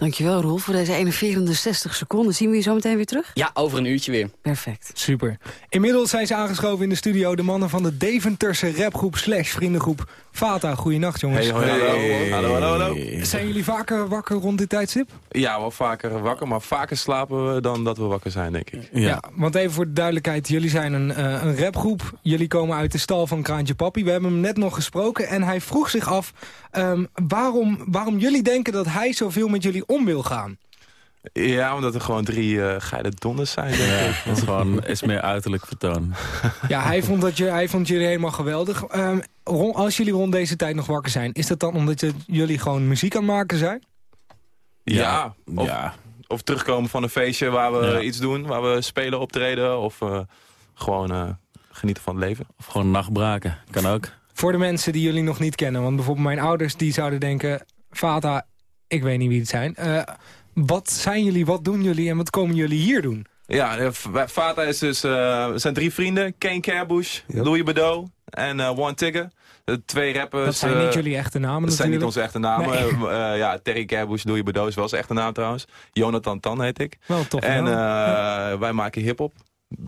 Dankjewel, Roel, voor deze enerverende 60 seconden. Zien we je zo meteen weer terug? Ja, over een uurtje weer. Perfect. Super. Inmiddels zijn ze aangeschoven in de studio... de mannen van de Deventerse rapgroep slash vriendengroep Fata. Goeienacht, jongens. Hey, hallo. Hallo, hallo, hallo. Zijn jullie vaker wakker rond dit tijdstip? Ja, wel vaker wakker, maar vaker slapen we dan dat we wakker zijn, denk ik. Ja, want even voor de duidelijkheid. Jullie zijn een, uh, een rapgroep. Jullie komen uit de stal van Kraantje Papi. We hebben hem net nog gesproken en hij vroeg zich af... Um, waarom, waarom jullie denken dat hij zoveel met jullie om wil gaan. Ja, omdat er gewoon drie uh, geile donders zijn, denk ja, ik. Dat is gewoon is meer uiterlijk vertoon. Ja, hij vond, dat je, hij vond jullie helemaal geweldig. Um, als jullie rond deze tijd nog wakker zijn... is dat dan omdat je, jullie gewoon muziek aan het maken zijn? Ja, of, ja. of terugkomen van een feestje waar we ja. iets doen. Waar we spelen, optreden of uh, gewoon uh, genieten van het leven. Of gewoon nachtbraken, kan ook. Voor de mensen die jullie nog niet kennen. Want bijvoorbeeld mijn ouders die zouden denken... Fata, ik weet niet wie het zijn. Wat zijn jullie, wat doen jullie en wat komen jullie hier doen? Ja, Fata is dus... Uh, zijn drie vrienden. Kane Carebush, yep. Louis Bedeau en uh, One Tigger. De twee rappers. Dat zijn niet jullie echte namen Dat natuurlijk. zijn niet onze echte namen. Nee. Uh, ja, Terry Carebush, Louis Bedeau is wel zijn echte naam trouwens. Jonathan Tan heet ik. Wel tof. En ja. wij maken hiphop.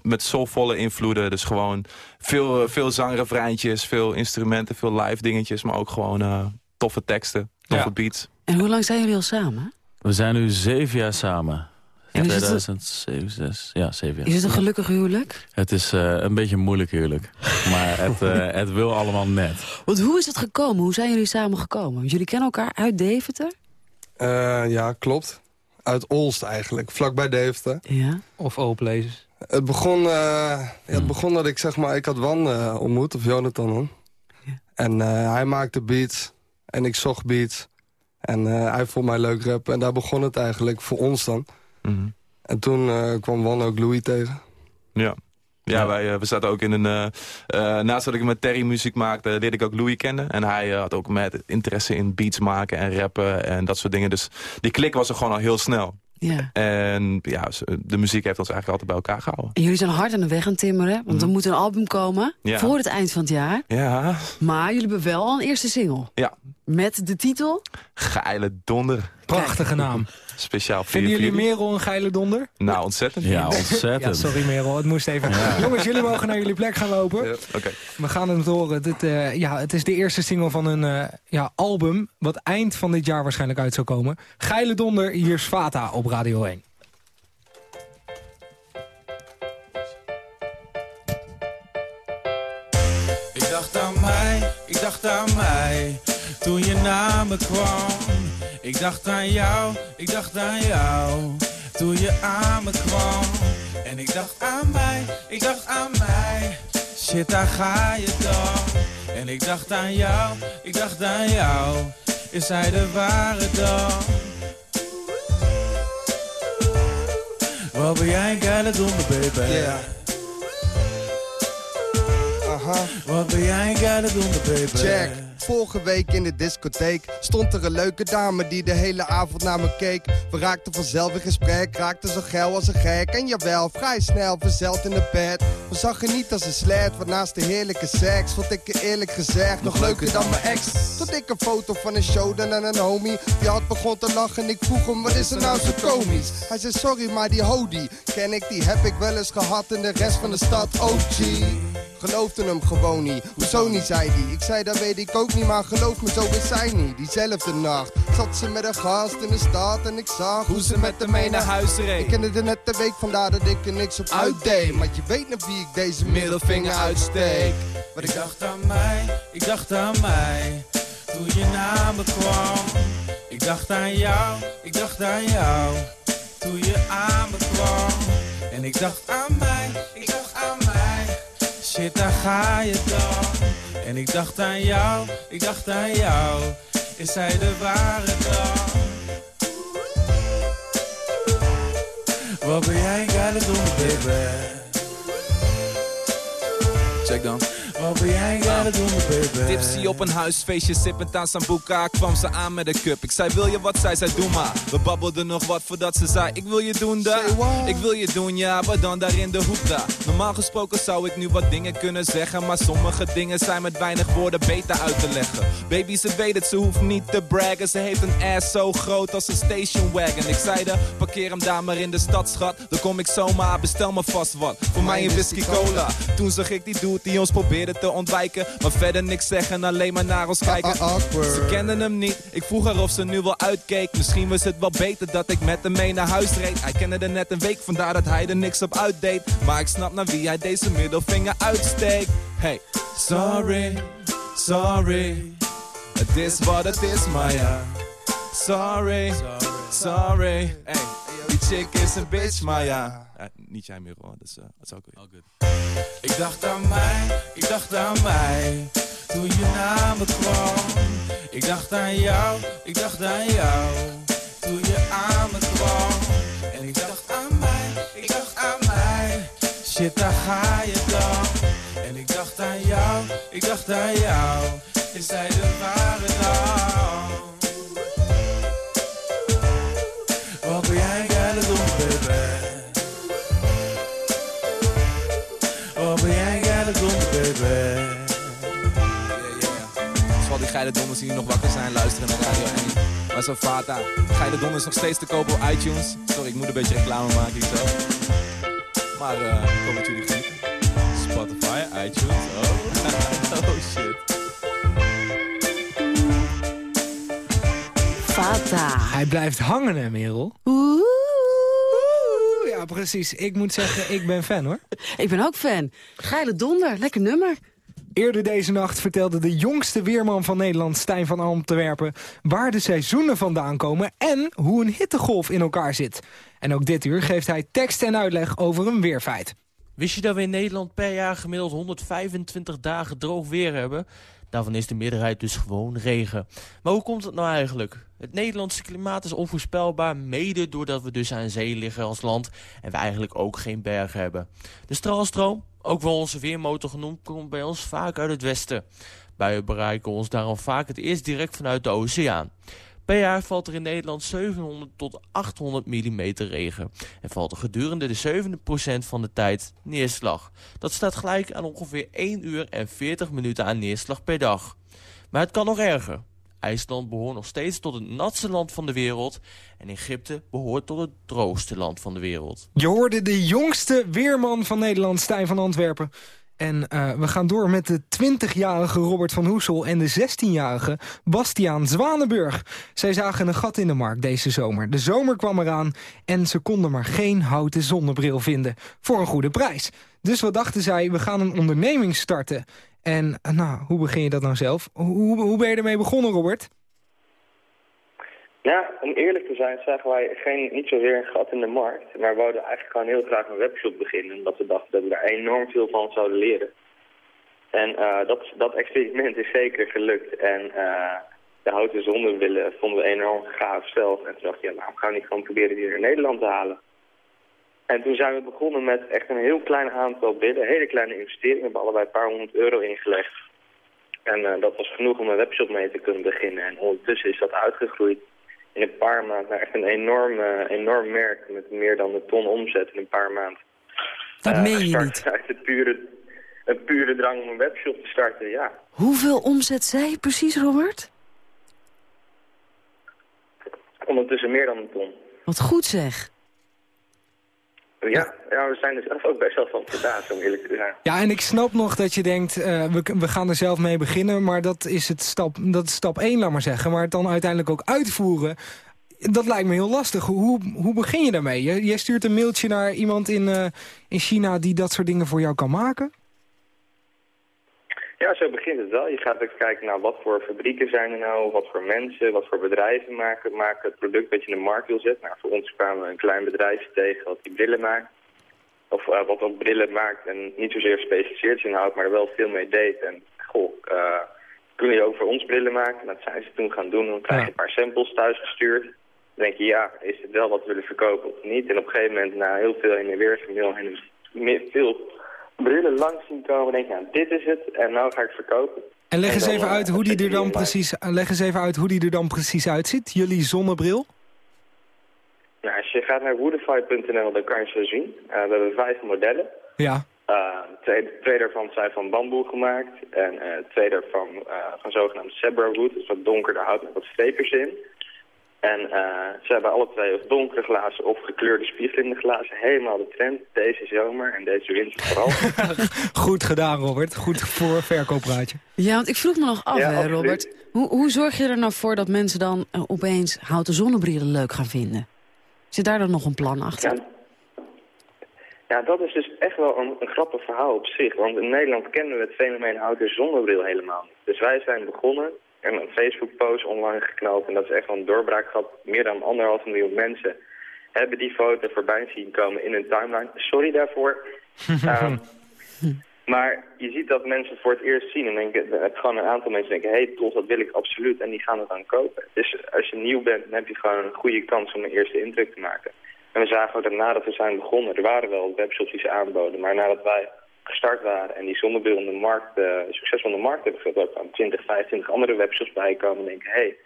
Met soulvolle invloeden. Dus gewoon veel, veel zangrefreintjes, veel instrumenten, veel live dingetjes. Maar ook gewoon toffe teksten, toffe ja. beats. En hoe lang zijn jullie al samen? We zijn nu zeven jaar samen. Het- 2007, 6, ja, 7 jaar. Is het een gelukkig huwelijk? Het is eh, een beetje een moeilijk huwelijk. Maar het, eh, <laughs> het wil allemaal net. Want hoe is het gekomen? Hoe zijn jullie samen gekomen? Want jullie kennen elkaar uit Deventer? Eh, ja, klopt. Uit Olst eigenlijk, vlakbij Deventer. Ja. Of All-Places. Het begon, eh, ja, het begon dat ik zeg maar, ik had Wan eh, ontmoet, of Jonathan dan. En eh, hij maakte beats en ik zocht beats. En eh, hij vond mij leuk rappen en daar begon het eigenlijk voor ons dan. Mhm. En toen eh, kwam Wan ook Louis tegen. Ja. Ja, Wij, eh, we zaten ook in een... naast dat ik met Terry muziek maakte, leerde ik ook Louis kennen. En hij had ook met interesse in beats maken en rappen en dat soort dingen. Dus die klik was er gewoon al heel snel. Ja. En ja, de muziek heeft ons eigenlijk altijd bij elkaar gehouden. En jullie zijn hard aan de weg aan het timmeren. Want er moet een album komen Ja. voor het eind van het jaar. Ja, Maar jullie hebben wel al een eerste single. ja. Met de titel... Geile donder. Prachtige naam. Speciaal voor Vinden jullie. Merel een geile donder? Nou, ontzettend. Ja, ontzettend. Ja, sorry Merel, het moest even. Jongens, jullie mogen naar jullie plek gaan lopen. Ja, Oké. We gaan het horen. Dit, eh, ja, het is de eerste single van een eh, ja, album... wat eind van dit jaar waarschijnlijk uit zou komen. Geile donder, hier is Vata op Radio 1. Ik dacht aan mij, ik dacht aan mij, toen je naar me kwam. Ik dacht aan jou, ik dacht aan jou, toen je aan me kwam. En ik dacht aan mij, ik dacht aan mij, shit daar ga je dan. En ik dacht aan jou, ik dacht aan jou, is hij de ware dan? Wat ben jij een geile donder, baby? Yeah. Aha. Wat ben jij een geile donder, baby? Check. Vorige week in de discotheek stond er een leuke dame die de hele avond naar me keek. We raakten vanzelf in gesprek, raakten zo geil als een gek. En jawel, vrij snel, verzeld in de bed. We zag er niet als een slet, want naast de heerlijke seks vond ik er eerlijk gezegd nog leuker dan mijn ex. Tot ik een foto van een show dan aan een homie. Die had begon te lachen en ik vroeg hem, wat is er nou zo komisch? Hij zei, sorry, maar die hody ken ik, die heb ik wel eens gehad in de rest van de stad. OG. Geloofde hem gewoon niet. Hoezo niet, zei hij. Ik zei, dat weet ik ook niet, maar geloof me, zo is zij niet. Diezelfde nacht zat ze met een gast in de stad en ik zag hoe ze met hem mee naar huis reed. Ik kende er net de week vandaar dat ik er niks op uitdeed. Maar je weet nog wie ik deze middelvinger uitsteek. Maar ik dacht aan mij, ik dacht aan mij, toen je naar me kwam. Ik dacht aan jou, ik dacht aan jou, toen je aan me kwam. En ik dacht aan mij, ik dacht aan mij, shit daar ga je dan. En ik dacht aan jou, ik dacht aan jou, is hij de ware dan? Wat ben jij een geile donder, baby? Check dan. Tipsy op een huisfeestje, sippend aan Sambuca Kwam ze aan met een cup, ik zei wil je wat, zij zei doe maar. We babbelden nog wat voordat ze zei ik wil je doen daar. Ik wil je doen ja, maar dan daar in de hoek daar. Normaal gesproken zou ik nu wat dingen kunnen zeggen Maar sommige dingen zijn met weinig woorden beter uit te leggen. Baby ze weet het, ze hoeft niet te braggen. Ze heeft een ass zo groot als een station wagon Ik zei de parkeer hem daar maar in de stad schat. Dan kom ik zomaar, bestel me vast wat. Voor mij een whisky cola. Toen zag ik die dude die ons probeerde te ontwijken. Maar verder niks zeggen, alleen maar naar ons kijken. Ze kenden hem niet, ik vroeg haar of ze nu wel uitkeek. Misschien was het wel beter dat ik met hem mee naar huis reed. Hij kende er net een week, vandaar dat hij er niks op uitdeed. Maar ik snap naar wie hij deze middelvinger uitsteekt. Hey, Sorry, sorry. het is wat het is, maar ja. Sorry, sorry. Hey, die chick is een bitch, maar ja niet jij meer hoor, eh, dat is ook weer. Ik dacht aan mij, ik dacht aan mij, toen je naar me kwam. Ik dacht aan jou, ik dacht aan jou, toen je aan me kwam. En ik dacht aan mij, ik dacht aan mij, shit daar ga je dan. En ik dacht aan jou, ik dacht aan jou, is hij de ware Geile donders die nog wakker zijn, luisteren naar Radio 1. Maar zo Vata, geile donders nog steeds te kopen op iTunes. Sorry, ik moet een beetje reclame maken hier zo. Maar eh, ik hoop dat jullie genieten. Spotify, iTunes, oh. <laughs> oh shit. Fata. Hij blijft hangen, hè, Merel? Ja, precies. Ik moet zeggen, ik ben fan hoor. Ik ben ook fan. Geile donder, lekker nummer. Eerder deze nacht vertelde de jongste weerman van Nederland, Stijn van Antwerpen... waar de seizoenen vandaan komen en hoe een hittegolf in elkaar zit. En ook dit uur geeft hij tekst en uitleg over een weerfeit. Wist je dat we in Nederland per jaar gemiddeld 125 dagen droog weer hebben? Daarvan is de meerderheid dus gewoon regen. Maar hoe komt het nou eigenlijk? Het Nederlandse klimaat is onvoorspelbaar, mede doordat we dus aan zee liggen als land en we eigenlijk ook geen bergen hebben. De straalstroom, ook wel onze weermotor genoemd, komt bij ons vaak uit het westen. Buien bereiken ons daarom vaak het eerst direct vanuit de oceaan. Per jaar valt er in Nederland 700 tot 800 mm regen. En valt er gedurende de 7% van de tijd neerslag. Dat staat gelijk aan ongeveer 1 uur en 40 minuten aan neerslag per dag. Maar het kan nog erger. IJsland behoort nog steeds tot het natste land van de wereld. En Egypte behoort tot het droogste land van de wereld. Je hoorde de jongste weerman van Nederland, Stijn van Antwerpen. En uh, we gaan door met de 20-jarige Robert van Hoesel en de 16-jarige Bastiaan Zwanenburg. Zij zagen een gat in de markt deze zomer. De zomer kwam eraan en ze konden maar geen houten zonnebril vinden. Voor een goede prijs. Dus wat dachten zij, we gaan een onderneming starten. En nou, hoe begin je dat nou zelf? Hoe, hoe ben je ermee begonnen, Robert? Ja, om eerlijk te zijn zagen wij geen, niet zozeer een gat in de markt. Maar we wilden eigenlijk gewoon heel graag een webshop beginnen. Omdat we dachten dat we daar enorm veel van zouden leren. En uh, dat, dat experiment is zeker gelukt. En uh, de houten zonnewillen vonden we enorm gaaf zelf. En toen dacht je, ja, waarom gaan we niet gewoon proberen die in Nederland te halen? En toen zijn we begonnen met echt een heel klein aantal bidden. Hele kleine investeringen. We hebben allebei een paar honderd euro ingelegd. En uh, dat was genoeg om een webshop mee te kunnen beginnen. En ondertussen is dat uitgegroeid in een paar maanden naar echt een enorm, enorm merk met meer dan een ton omzet in een paar maanden. Dat uh, meen je niet? Uit het pure, een pure drang om een webshop te starten, ja. Hoeveel omzet zij precies, Robert? Ondertussen meer dan een ton. Wat goed zeg. Ja, ja, we zijn er zelf ook best wel van verbaasd, om eerlijk te zijn. Ja, en ik snap nog dat je denkt, uh, we, we gaan er zelf mee beginnen... maar dat is, het stap, dat is stap 1, laat maar zeggen. Maar het dan uiteindelijk ook uitvoeren, dat lijkt me heel lastig. Hoe, hoe begin je daarmee? Jij stuurt een mailtje naar iemand in, uh, in China die dat soort dingen voor jou kan maken? Ja, zo begint het wel. Je gaat ook kijken naar wat voor fabrieken zijn er nou, wat voor mensen, wat voor bedrijven maken, maken het product dat je in de markt wil zetten. Nou, voor ons kwamen we een klein bedrijfje tegen wat die brillen maakt. Of uh, wat ook brillen maakt en niet zozeer gespecialiseerd inhoudt, maar er wel veel mee deed. En goh, uh, kunnen je ook voor ons brillen maken? Dat zijn ze toen gaan doen. Dan krijg je een paar samples thuis gestuurd. Dan denk je, ja, is het wel wat we willen verkopen of niet? En op een gegeven moment, na heel veel in de weer, en veel brillen langs zien komen. denk je, nou, dit is het en nou ga ik verkopen. En leg eens, even, uit hoe die er dan precies, leg eens even uit hoe die er dan precies uitziet, jullie zonnebril. Nou, als je gaat naar woodify.nl, dan kan je ze zien. Uh, we hebben vijf modellen. Ja. Uh, twee, twee, daarvan zijn van bamboe gemaakt. En uh, twee daarvan van zogenaamd zebra wood. Dus wat donkerder hout met wat streepjes in. En uh, ze hebben alle twee of donkere glazen of gekleurde spiervlinderglazen. Helemaal de trend deze zomer en deze winter vooral. <laughs> Goed gedaan, Robert. Goed voor verkoopraadje. Ja, want ik vroeg me nog af, ja, hè, Robert. Hoe, hoe zorg je er nou voor dat mensen dan uh, opeens houten zonnebrillen leuk gaan vinden? Zit daar dan nog een plan achter? Ja, ja dat is dus echt wel een, een grappig verhaal op zich. Want in Nederland kennen we het fenomeen houten zonnebril helemaal niet. Dus wij zijn begonnen en een Facebook-post online geknald. En dat is echt wel een doorbraak gehad. Meer dan anderhalf miljoen mensen hebben die foto voorbij zien komen in hun timeline. Sorry daarvoor. um, <laughs> maar je ziet dat mensen het voor het eerst zien en denken, het gewoon een aantal mensen denken, hé hey, tof, dat wil ik absoluut en die gaan het dan kopen. Dus als je nieuw bent, dan heb je gewoon een goede kans om een eerste indruk te maken. En we zagen ook dat nadat we zijn begonnen, er waren wel webshops die ze aanboden, maar nadat wij gestart waren en die zonnebril in de markt, uh, succesvol in de markt hebben gezet, ook aan 20, 25 andere webshops bijkomen en denken, hé, hey,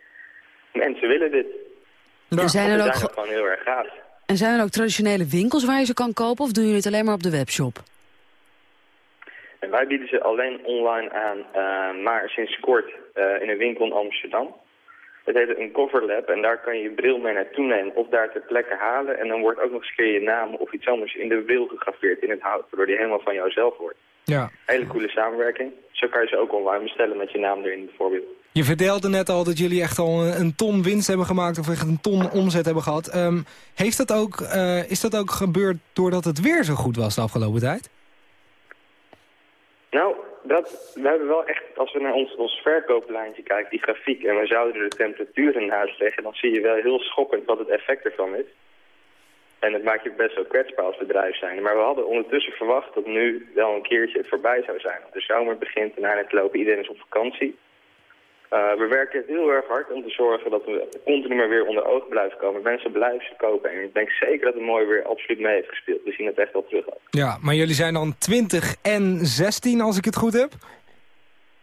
mensen willen dit. En zijn er ook gewoon heel erg gaaf. En zijn er ook traditionele winkels waar je ze kan kopen of doen jullie het alleen maar op de webshop? En wij bieden ze alleen online aan, uh, maar sinds kort uh, in een winkel in Amsterdam. Het heet een coverlab en daar kan je je bril mee naartoe nemen of daar ter plekke halen. En dan wordt ook nog eens keer je naam of iets anders in de bril gegraveerd in het hout, waardoor die helemaal van jouzelf wordt. Ja. Hele coole samenwerking. Zo kan je ze ook online bestellen met je naam erin bijvoorbeeld. Je vertelde net al dat jullie echt al een, ton winst hebben gemaakt... of echt een ton omzet hebben gehad. Ehm, heeft dat ook, eh, is dat ook gebeurd doordat het weer zo goed was de afgelopen tijd? Nou, dat, we hebben wel echt, als we naar ons, ons verkooplijntje kijken, die grafiek... en we zouden de temperaturen naast leggen... dan zie je wel heel schokkend wat het effect ervan is. En het maakt je best wel kwetsbaar als bedrijf zijn. Maar we hadden ondertussen verwacht dat nu wel een keertje het voorbij zou zijn. De zomer begint, de het lopen, iedereen is op vakantie. Uh, we werken heel erg hard om te zorgen dat we continu maar weer onder ogen blijven komen. Mensen blijven kopen. En ik denk zeker dat het mooi weer absoluut mee heeft gespeeld. We zien het echt wel terug. Ja, maar jullie zijn dan 20 en 16 als ik het goed heb?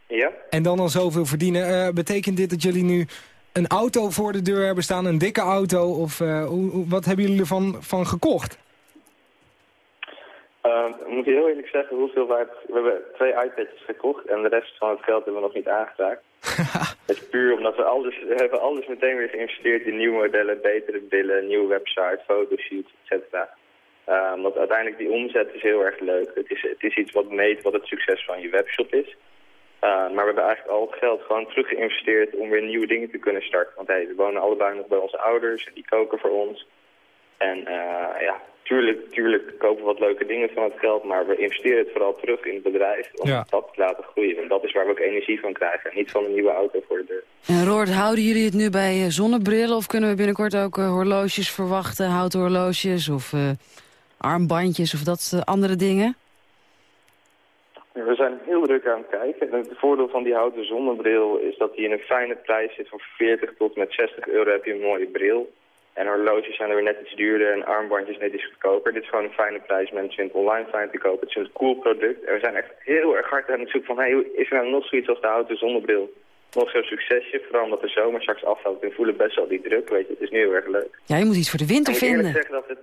Ja. En dan al zoveel verdienen. Uh, betekent dit dat jullie nu een auto voor de deur hebben staan? Een dikke auto? Of uh, hoe, wat hebben jullie ervan van gekocht? Uh, moet je heel eerlijk zeggen hoeveel wij... We hebben twee iPads gekocht en de rest van het geld hebben we nog niet aangeraakt. <laughs> het is puur omdat we alles, we hebben alles meteen weer geïnvesteerd in nieuwe modellen, betere billen, nieuwe website, fotoshoots, et cetera. Uh, want uiteindelijk die omzet is heel erg leuk. Het is, het is iets wat meet wat het succes van je webshop is. Uh, maar we hebben eigenlijk al het geld gewoon terug geïnvesteerd om weer nieuwe dingen te kunnen starten. Want hey, we wonen allebei nog bij onze ouders en die koken voor ons. En uh, ja, tuurlijk, tuurlijk kopen we wat leuke dingen van het geld, maar we investeren het vooral terug in het bedrijf om ja. dat te laten groeien. En dat is waar we ook energie van krijgen, niet van een nieuwe auto voor de deur. En Roord, houden jullie het nu bij zonnebrillen of kunnen we binnenkort ook uh, horloges verwachten, houten horloges of uh, armbandjes of dat andere dingen? We zijn heel druk aan het kijken. En het voordeel van die houten zonnebril is dat die in een fijne prijs zit. Van 40 tot met 60 euro heb je een mooie bril. En horloges zijn er weer net iets duurder en armbandjes net iets goedkoper. Dit is gewoon een fijne prijs. Mensen vinden het online fijn te kopen. Het is een cool product. En we zijn echt heel erg hard aan het zoeken van... Hey, is er nou nog zoiets als de houten zonnebril? Nog zo'n succesje, vooral omdat de zomer straks afloopt. We voelen best wel die druk, weet je. Het is nu heel erg leuk. Ja, je moet iets voor de winter vinden. Zeggen dat het...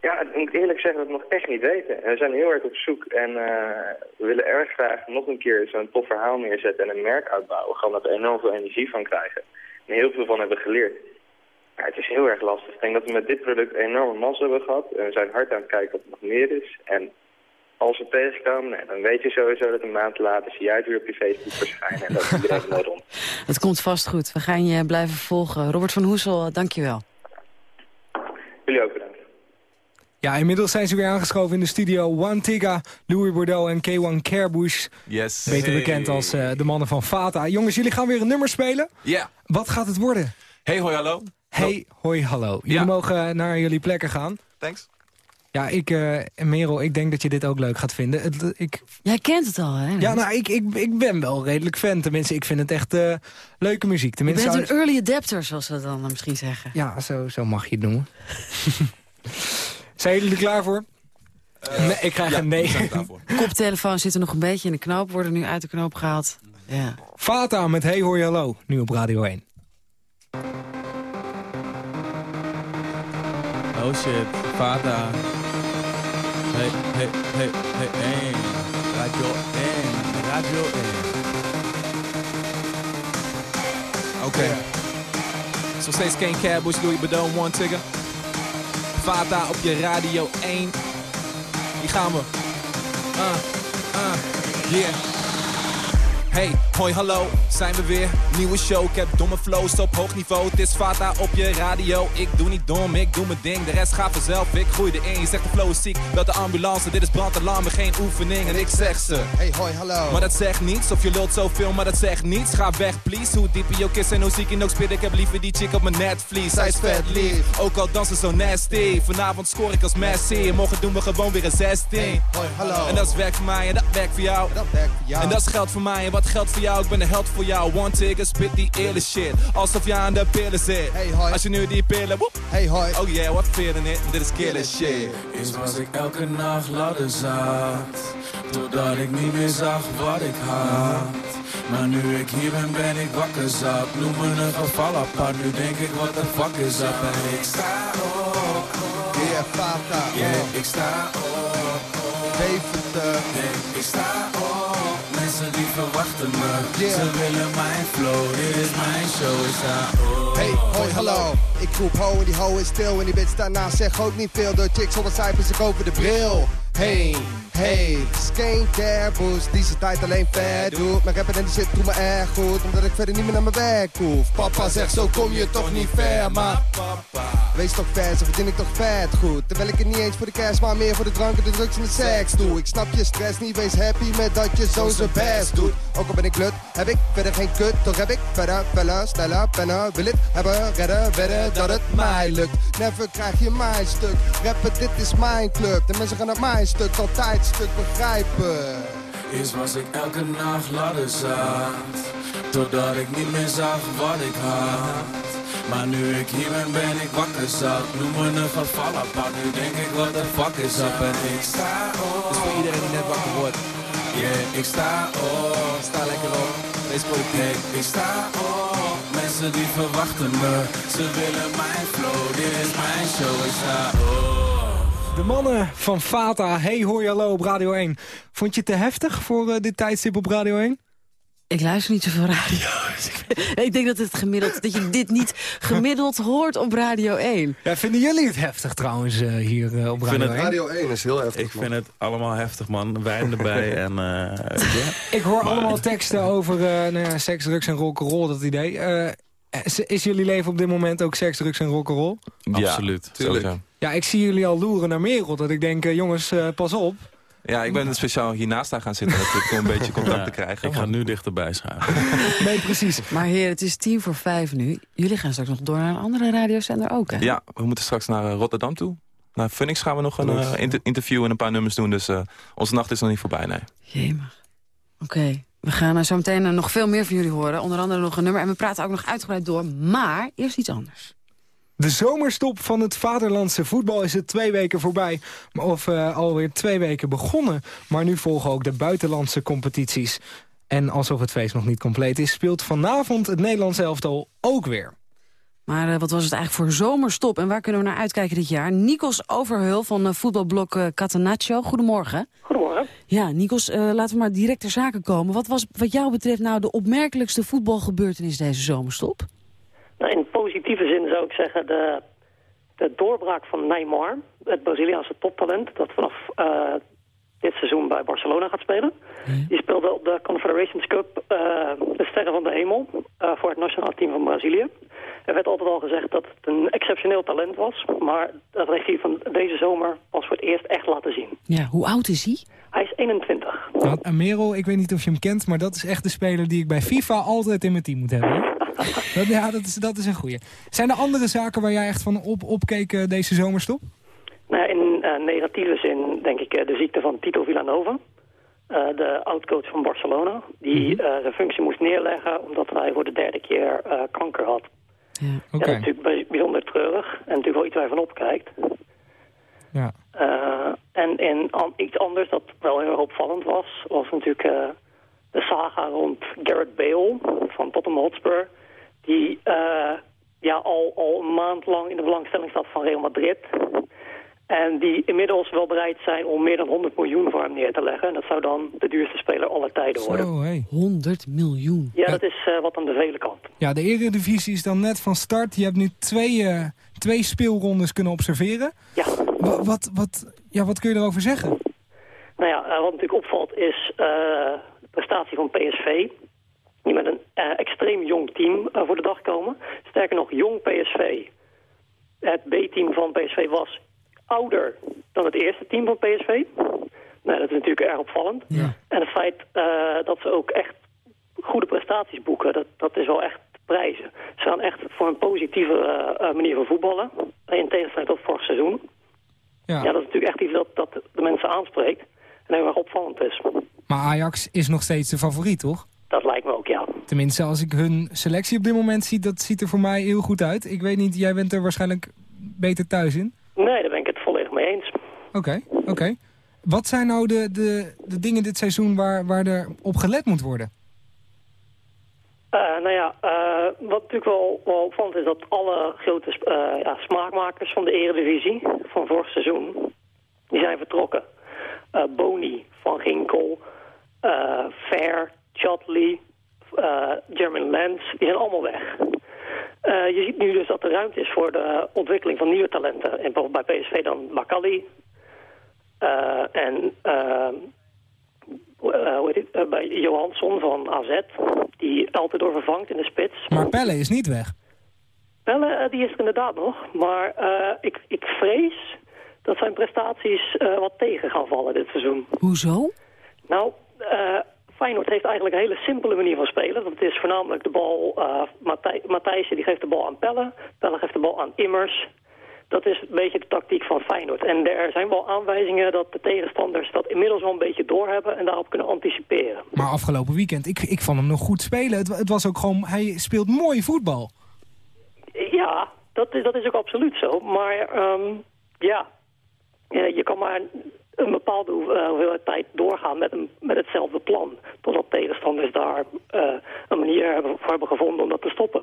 Ja, ik moet eerlijk zeggen dat we het nog echt niet weten. En we zijn heel erg op zoek en uh, we willen erg graag nog een keer zo'n tof verhaal neerzetten en een merk uitbouwen. Gewoon dat we enorm veel energie van krijgen. En heel veel van hebben geleerd. Ja, het is heel erg lastig. Ik denk dat we met dit product een enorme massa hebben gehad. En we zijn hard aan het kijken of er nog meer is. En als we tegenkomen, nee, dan weet je sowieso dat een maand later zie jij het weer op je Facebook verschijnen. En dat is iedereen er rond. Het komt vast goed. We gaan je blijven volgen. Robert van Hoesel, dankjewel. Jullie ook bedankt. Ja, inmiddels zijn ze weer aangeschoven in de studio. One Tiga, Louis Bordeaux en K1 Carebush. Yes. Beter Hey. bekend als uh, de mannen van Fata. Jongens, jullie gaan weer een nummer spelen. Ja. Yeah. Wat gaat het worden? Hey, hoi, hallo. Hey, hoi, hallo. Jullie Ja. mogen naar jullie plekken gaan. Thanks. Ja, ik, uh, Merel, ik denk dat je dit ook leuk gaat vinden. Het, ik... Jij kent het al, hè? Ja, nou, ik, ik, ik ben wel redelijk fan. Tenminste, ik vind het echt uh, leuke muziek. Je Tenminste, bent zou- een early adapter, zoals we dan misschien zeggen. Ja, zo, zo mag je het noemen. <laughs> zijn jullie er klaar voor? nee, ik krijg ja, een nee. <laughs> Koptelefoon zit er nog een beetje in de knoop, worden nu uit de knoop gehaald. Ja. Fata met Hey Hoi Hallo, nu op Radio 1. Oh shit, Fata. Hey, hey, hey, hey, hey. Radio 1, Radio 1. Oké. Zo steeds Kane Caboose, Louis Bedon, One Tigger. Vata op je radio 1. Hier gaan we. Uh, uh, yeah. Hey, hoi, hallo, zijn we weer. Nieuwe show, ik heb domme flows op hoog niveau. Het is Vata op je radio. Ik doe niet dom, ik doe mijn ding. De rest gaat vanzelf, ik groei erin. Je zegt de flow is ziek, dat de ambulance. Dit is brandalarm, geen oefening. En ik zeg ze. Hey, hoi, hallo. Maar dat zegt niets, of je lult zoveel, maar dat zegt niets. Ga weg, please. Hoe diep je ook is en hoe ziek je ook spit. Ik heb liever die chick op mijn netvlies. Zij is vet lief, ook al dansen zo nasty. Vanavond scoor ik als Messi. En morgen doen we gewoon weer een 16. Hey, hoi, hallo. En dat is werk voor mij en dat werkt voor jou. Dat werkt voor jou. En dat is geld voor mij en wat geldt voor jou. Ik ben een held voor jou. One tigger, spit die eerlijke shit. Alsof je aan de pillen zit. Hey, hoi. Als je nu die pillen, woep. Hey, hoi. Oh yeah, what feeling it? Dit is killer shit. Eerst was ik elke nacht ladder zat Totdat ik niet meer zag wat ik had Maar nu ik hier ben, ben ik wakker zat Noem me een geval apart, nu denk ik wat de fuck is dat En ik sta op, Yeah, Fata. yeah, ik sta op Deventer. Nee, ik sta op Mensen die verwachten me Yeah. Ze willen mijn flow, dit is mijn show Ik sta op Hey, hoi, hallo. Ik roep ho en die ho is stil. En die bitch daarnaast zegt ook niet veel. Door chicks zonder cijfers, ik over de bril. Hey, Hey, skincare boost, deze tijd alleen ver doet. Mijn rappen en die shit doet me erg goed, omdat ik verder niet meer naar mijn werk hoef. Papa zegt zo kom je toch niet ver, maar... Wees toch ver, zo verdien ik toch vet goed. Terwijl ik het niet eens voor de cash, maar meer voor de drank en de drugs en de seks doe. Ik snap je stress niet, wees happy met dat je zo zijn best doet. Ook al ben ik lut, heb ik verder geen kut. Toch heb ik verder, feller, sneller, pennen. Wil het hebben, redden, wedden dat het mij lukt. Never krijg je mijn stuk. Rappen, dit is mijn club. De mensen gaan naar mijn stuk, altijd stuk begrijpen. Eerst was ik elke nacht ladder zat Totdat ik niet meer zag wat ik had. Maar nu ik hier ben, ben ik wakker zat. Noem me een gevallen pad, nu denk ik wat de fuck is up? En ik sta op. Dus voor iedereen die net wakker wordt. Yeah, ik sta op. Sta lekker op, wees politiek Ik sta op. Mensen die verwachten me Ze willen mijn flow, dit is mijn show Ik sta op De mannen van Fata, hey hoor je hallo op Radio 1. Vond je het te heftig voor eh, dit tijdstip op Radio 1? Ik luister niet zoveel radio. <laughs> Ik- denk dat, het gemiddeld, dat je dit niet <laughs> gemiddeld hoort op Radio 1. Ja, vinden jullie het heftig trouwens eh, hier eh, op Ik vind Radio het- 1? Radio 1 is heel heftig. Ik vind het allemaal heftig, man. Wijn erbij <laughs> en... eh, ja. Ik hoor Maar- allemaal teksten over eh, nou ja, seks, drugs en rock'n'roll, dat idee. Eh, is, is jullie leven op dit moment ook seks, drugs en rock'n'roll? Absoluut. tuurlijk. Sowieso. Ja, ik zie jullie al loeren naar Merel. Dat ik denk, eh, jongens, eh, pas op. Ja, ik ben speciaal hiernaast daar gaan zitten om een beetje contact Ja, te krijgen. Ik ga nu dichterbij schuiven. <laughs> Nee, precies. Maar heer, het is tien voor vijf nu. Jullie gaan straks nog door naar een andere radiozender ook, hè? Ja, we moeten straks naar eh, Rotterdam toe. Naar Phoenix gaan we nog een inter- interview en een paar nummers doen. Dus eh, onze nacht is nog niet voorbij, nee. Jemig. Oké, we gaan uh, zo meteen nog veel meer van jullie horen. Onder andere nog een nummer. En we praten ook nog uitgebreid door. Maar eerst iets anders. De zomerstop van het vaderlandse voetbal is het twee weken voorbij. Maar Of eh, alweer twee weken begonnen. Maar nu volgen ook de buitenlandse competities. En alsof het feest nog niet compleet is... speelt vanavond het Nederlandse elftal ook weer. Maar eh, wat was het eigenlijk voor zomerstop? En waar kunnen we naar uitkijken dit jaar? Nikos Overheul van eh, voetbalblok Catenaccio. Goedemorgen. Goedemorgen. Ja, Nikos, eh, laten we maar direct ter zake komen. Wat was wat jou betreft nou de opmerkelijkste voetbalgebeurtenis deze zomerstop? Nou, in positieve zin zou ik zeggen de, de doorbraak van Neymar, het Braziliaanse toptalent, dat vanaf eh, dit seizoen bij Barcelona gaat spelen. Die speelde op de Confederations Cup eh, de Sterren van de Hemel eh, voor het nationale team van Brazilië. Er werd altijd al gezegd dat het een exceptioneel talent was, maar dat heeft hij van deze zomer pas voor het eerst echt laten zien. Ja, hoe oud is hij? Hij is 21. Nou, Merel, ik weet niet of je hem kent... maar dat is echt de speler die ik bij FIFA altijd in mijn team moet hebben. <laughs> ja, dat is, dat is een goeie. Zijn er andere zaken waar jij echt van op, opkeek eh, deze zomerstop? Nou, in eh, negatieve zin denk ik eh, de ziekte van Tito Villanova. de oud-coach van Barcelona. Die eh, zijn functie moest neerleggen omdat hij voor de derde keer kanker had. Ja, dat is natuurlijk bij- bijzonder treurig. En natuurlijk wel iets waar je van opkijkt. Ja. En en an- iets anders dat wel heel opvallend was... was natuurlijk de saga rond Garrett Bale van Tottenham Hotspur... die eh, ja, al, al een maand lang in de belangstelling staat van Real Madrid... En die inmiddels wel bereid zijn om meer dan 100 miljoen voor hem neer te leggen. En dat zou dan de duurste speler aller tijden worden. Zo, hey. 100 miljoen. Ja, dat is eh, wat aan de vele kant. Ja, de Eredivisie is dan net van start. Je hebt nu twee, eh, twee speelrondes kunnen observeren. Ja. Wa- wat, wat, ja, wat kun je erover zeggen? Nou ja, wat natuurlijk opvalt is eh, de prestatie van PSV. Die met een eh, extreem jong team eh, voor de dag komen. Sterker nog, jong PSV. Het B-team van PSV was ouder dan het eerste team van PSV. Nou, dat is natuurlijk erg opvallend. En het feit eh, dat ze ook echt goede prestaties boeken, dat, dat is wel echt te prijzen. Ze gaan echt voor een positieve manier van voetballen. In tegenstelling tot vorig seizoen. Ja. Ja, dat is natuurlijk echt iets dat, dat de mensen aanspreekt. En heel erg opvallend is. Maar Ajax is nog steeds de favoriet, toch? Dat lijkt me ook, ja. Tenminste, als ik hun selectie op dit moment zie, dat ziet er voor mij heel goed uit. Ik weet niet, jij bent er waarschijnlijk beter thuis in. Nee, daar ben ik het volledig mee eens. Oké, oké. Wat zijn nou de, de, de dingen dit seizoen waar, waar er op gelet moet worden? Eh, nou ja, eh, wat natuurlijk wel, wel opvallend is dat alle grote eh, ja, smaakmakers van de eredivisie van vorig seizoen, die zijn vertrokken. Boni, Van Ginkel, eh Fair, Chatley, eh Jeremy Lens, die zijn allemaal weg. Eh, je ziet nu dus dat er ruimte is voor de ontwikkeling van nieuwe talenten. En bijvoorbeeld bij PSV dan Bakali. Eh, en eh, eh, hoe heet het, bij Johansson van AZ, die altijd door vervangt in de spits. Maar Pelle is niet weg. Eh, die is er inderdaad nog. Maar eh, ik, ik vrees dat zijn prestaties eh, wat tegen gaan vallen dit seizoen. Hoezo? Nou, eh, Feyenoord heeft eigenlijk een hele simpele manier van spelen. Dat is voornamelijk de bal... eh Matthij- Matthijssen die geeft de bal aan Pelle. Pelle geeft de bal aan Immers. Dat is een beetje de tactiek van Feyenoord. En er zijn wel aanwijzingen dat de tegenstanders dat inmiddels wel een beetje doorhebben... en daarop kunnen anticiperen. Maar afgelopen weekend, ik, ik vond hem nog goed spelen. Het, het was ook gewoon, hij speelt mooi voetbal. Ja, dat is, dat is ook absoluut zo. Maar ehm, ja, Eh, je kan maar een bepaalde hoe- hoeveelheid tijd doorgaan met, een, met hetzelfde plan. Totdat tegenstanders daar eh, een manier hebben, voor hebben gevonden om dat te stoppen.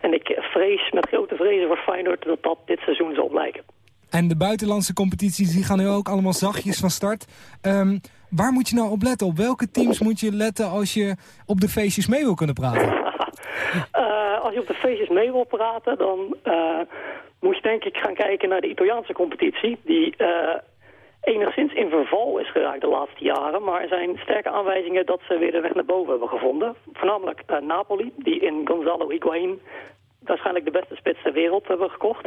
En ik vrees met grote vrezen voor Feyenoord dat dat dit seizoen zal blijken. En de buitenlandse competities die gaan nu ook allemaal zachtjes van start. Ehm, waar moet je nou op letten? Op welke teams moet je letten als je op de feestjes mee wil kunnen praten? <laughs> Eh, als je op de feestjes mee wil praten, dan eh, moet je denk ik gaan kijken naar de Italiaanse competitie. Die enigszins in verval is geraakt de laatste jaren. Maar er zijn sterke aanwijzingen dat ze weer de weg naar boven hebben gevonden. Voornamelijk eh, Napoli, die in Gonzalo Higuain waarschijnlijk de beste spits ter wereld hebben gekocht.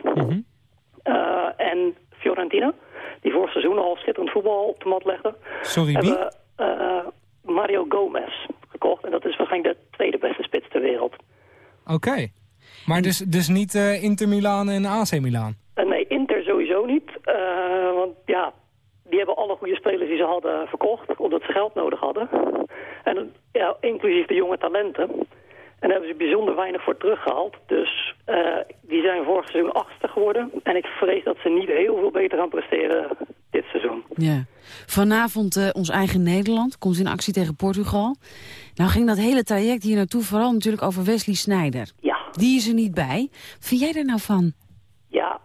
Eh, en Fiorentina, die vorig seizoen al schitterend voetbal op de mat legde. Sorry, wie? hebben eh, Mario Gomez gekocht. En dat is waarschijnlijk de tweede beste spits ter wereld. Oké. Maar dus, dus niet Inter Milaan en AC Milaan? Nee, Inter sowieso niet. Want ja, die hebben alle goede spelers die ze hadden verkocht, omdat ze geld nodig hadden. En ja, inclusief de jonge talenten. En daar hebben ze bijzonder weinig voor teruggehaald. Dus eh, die zijn vorig seizoen achtste geworden. En ik vrees dat ze niet heel veel beter gaan presteren dit seizoen. Ja. Vanavond eh, ons eigen Nederland komt in actie tegen Portugal. Nou ging dat hele traject hier naartoe vooral natuurlijk over Wesley Sneijder. Ja. Die is er niet bij. Wat vind jij daar nou van? Ja,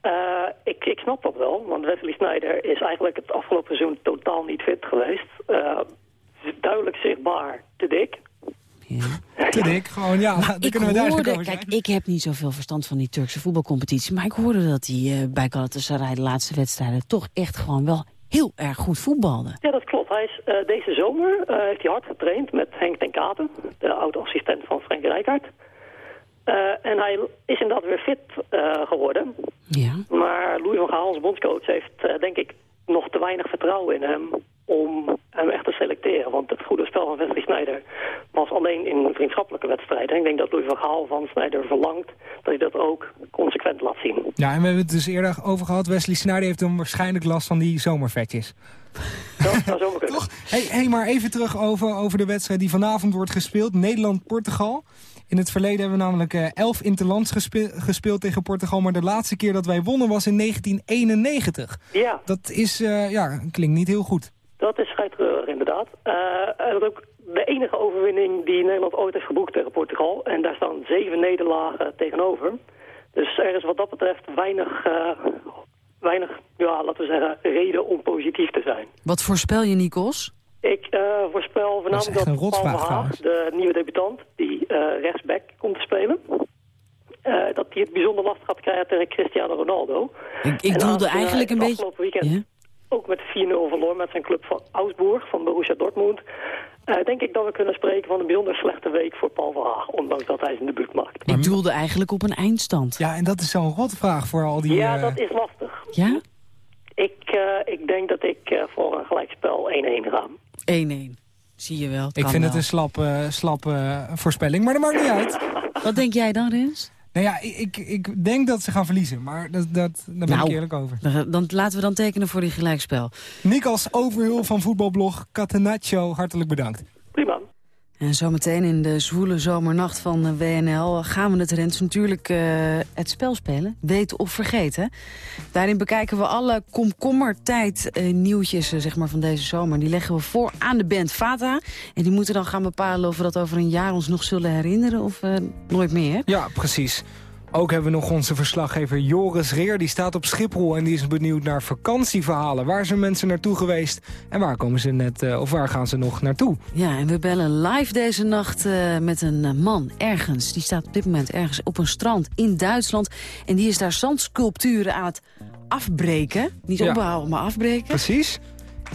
eh, ik, ik snap dat wel. Want Wesley Sneijder is eigenlijk het afgelopen seizoen totaal niet fit geweest. Eh, duidelijk zichtbaar te dik. Te dik, gewoon ja, daar Ik kunnen we duidelijk hoorde, over zijn. kijk, ik heb niet zoveel verstand van die Turkse voetbalcompetitie. Maar ik hoorde dat hij eh, bij Galatasaray de laatste wedstrijden toch echt gewoon wel heel erg goed voetbalde. Ja, dat klopt. Hij is, eh, deze zomer eh, heeft hij hard getraind met Henk ten Katen, de oud-assistent van Frank Rijkaard. Eh, en hij is inderdaad weer fit eh, geworden. Ja. Maar Louis van Gaal, onze bondscoach, heeft eh, denk ik nog te weinig vertrouwen in hem om hem echt te selecteren. Want het goede spel van Wesley Sneijder was alleen in vriendschappelijke wedstrijden. En ik denk dat Louis van Gaal van Sneijder verlangt dat hij dat ook consequent laat zien. Ja, en we hebben het dus eerder over gehad. Wesley Sneijder heeft dan waarschijnlijk last van die zomervetjes. Dat zou zomaar kunnen. <laughs> Hey, hey, maar even terug over, over de wedstrijd die vanavond wordt gespeeld. Nederland-Portugal. In het verleden hebben we namelijk eh, elf interlands gespe gespeeld tegen Portugal. Maar de laatste keer dat wij wonnen was in 1991. Ja. Dat is, eh, ja, klinkt niet heel goed. Dat is vrij treurig, inderdaad. Eh, is ook de enige overwinning die Nederland ooit heeft geboekt tegen Portugal. En daar staan zeven nederlagen tegenover. Dus er is wat dat betreft weinig, eh, weinig ja, laten we zeggen, reden om positief te zijn. Wat voorspel je, Nikos? Ik eh, voorspel Dat voornamelijk dat, een Paul trouwens. de nieuwe debutant, die eh, rechtsback komt te spelen... eh, dat hij het bijzonder lastig gaat krijgen tegen Cristiano Ronaldo. Ik, ik doelde eigenlijk een beetje... afgelopen weekend ook met 4-0 verloor met zijn club van Augsburg, van Borussia Dortmund. eh, denk ik dat we kunnen spreken van een bijzonder slechte week voor Paul Verhaag, ondanks dat hij zijn debuut maakt. Ik doelde eigenlijk op een eindstand. Ja, en dat is zo'n rotvraag voor al die... Ja, dat is lastig. Ja? Ik, eh, ik denk dat ik eh, voor een gelijkspel 1-1 ga. 1-1. Zie je wel. Ik vind het een slappe, slappe voorspelling, maar dat maakt niet uit. Wat denk jij dan, Rens? Nou ja, ik, ik, ik denk dat ze gaan verliezen, maar dat, dat, daar ben ik Nou. eerlijk over. Dan, dan laten we dan tekenen voor die gelijkspel. Nikos Overhul van voetbalblog Catenaccio, hartelijk bedankt. Prima. En zometeen in de zwoele zomernacht van WNL gaan we het Rens natuurlijk eh, het spel spelen. Weten of vergeten. Daarin bekijken we alle komkommertijd eh, nieuwtjes eh, zeg maar, van deze zomer. Die leggen we voor aan de band Fata. En die moeten dan gaan bepalen of we dat over een jaar ons nog zullen herinneren of nooit meer. Ja, precies. Ook hebben we nog onze verslaggever Joris Reer. Die staat op Schiphol en die is benieuwd naar vakantieverhalen. Waar zijn mensen naartoe geweest en waar, komen ze net, eh, of waar gaan ze nog naartoe? Ja, en we bellen live deze nacht eh, met een eh, man ergens. Die staat op dit moment ergens op een strand in Duitsland. En die is daar zandsculpturen aan het afbreken. Niet Ja. opbouwen, maar afbreken. Precies.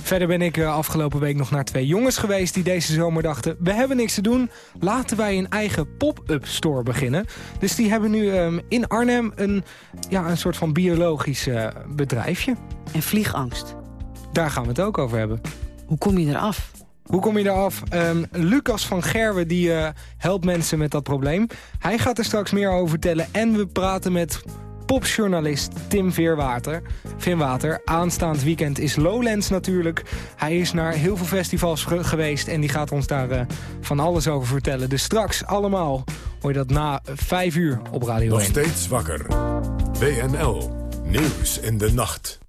Verder ben ik eh, afgelopen week nog naar twee jongens geweest die deze zomer dachten... we hebben niks te doen, laten wij een eigen pop-up store beginnen. Dus die hebben nu ehm, in Arnhem een, ja, een soort van biologisch eh, bedrijfje. En vliegangst. Daar gaan we het ook over hebben. Hoe kom je eraf? Hoe kom je eraf? Ehm Lucas van Gerwen die, eh, helpt mensen met dat probleem. Hij gaat er straks meer over vertellen. En we praten met popjournalist Tim Veerwater. Vinwater. Aanstaand weekend is Lowlands natuurlijk. Hij is naar heel veel festivals ge- geweest en die gaat ons daar eh, van alles over vertellen. Dus straks allemaal hoor je dat na vijf uur op Radio Nog 1. steeds wakker. WNL. Nieuws in de nacht.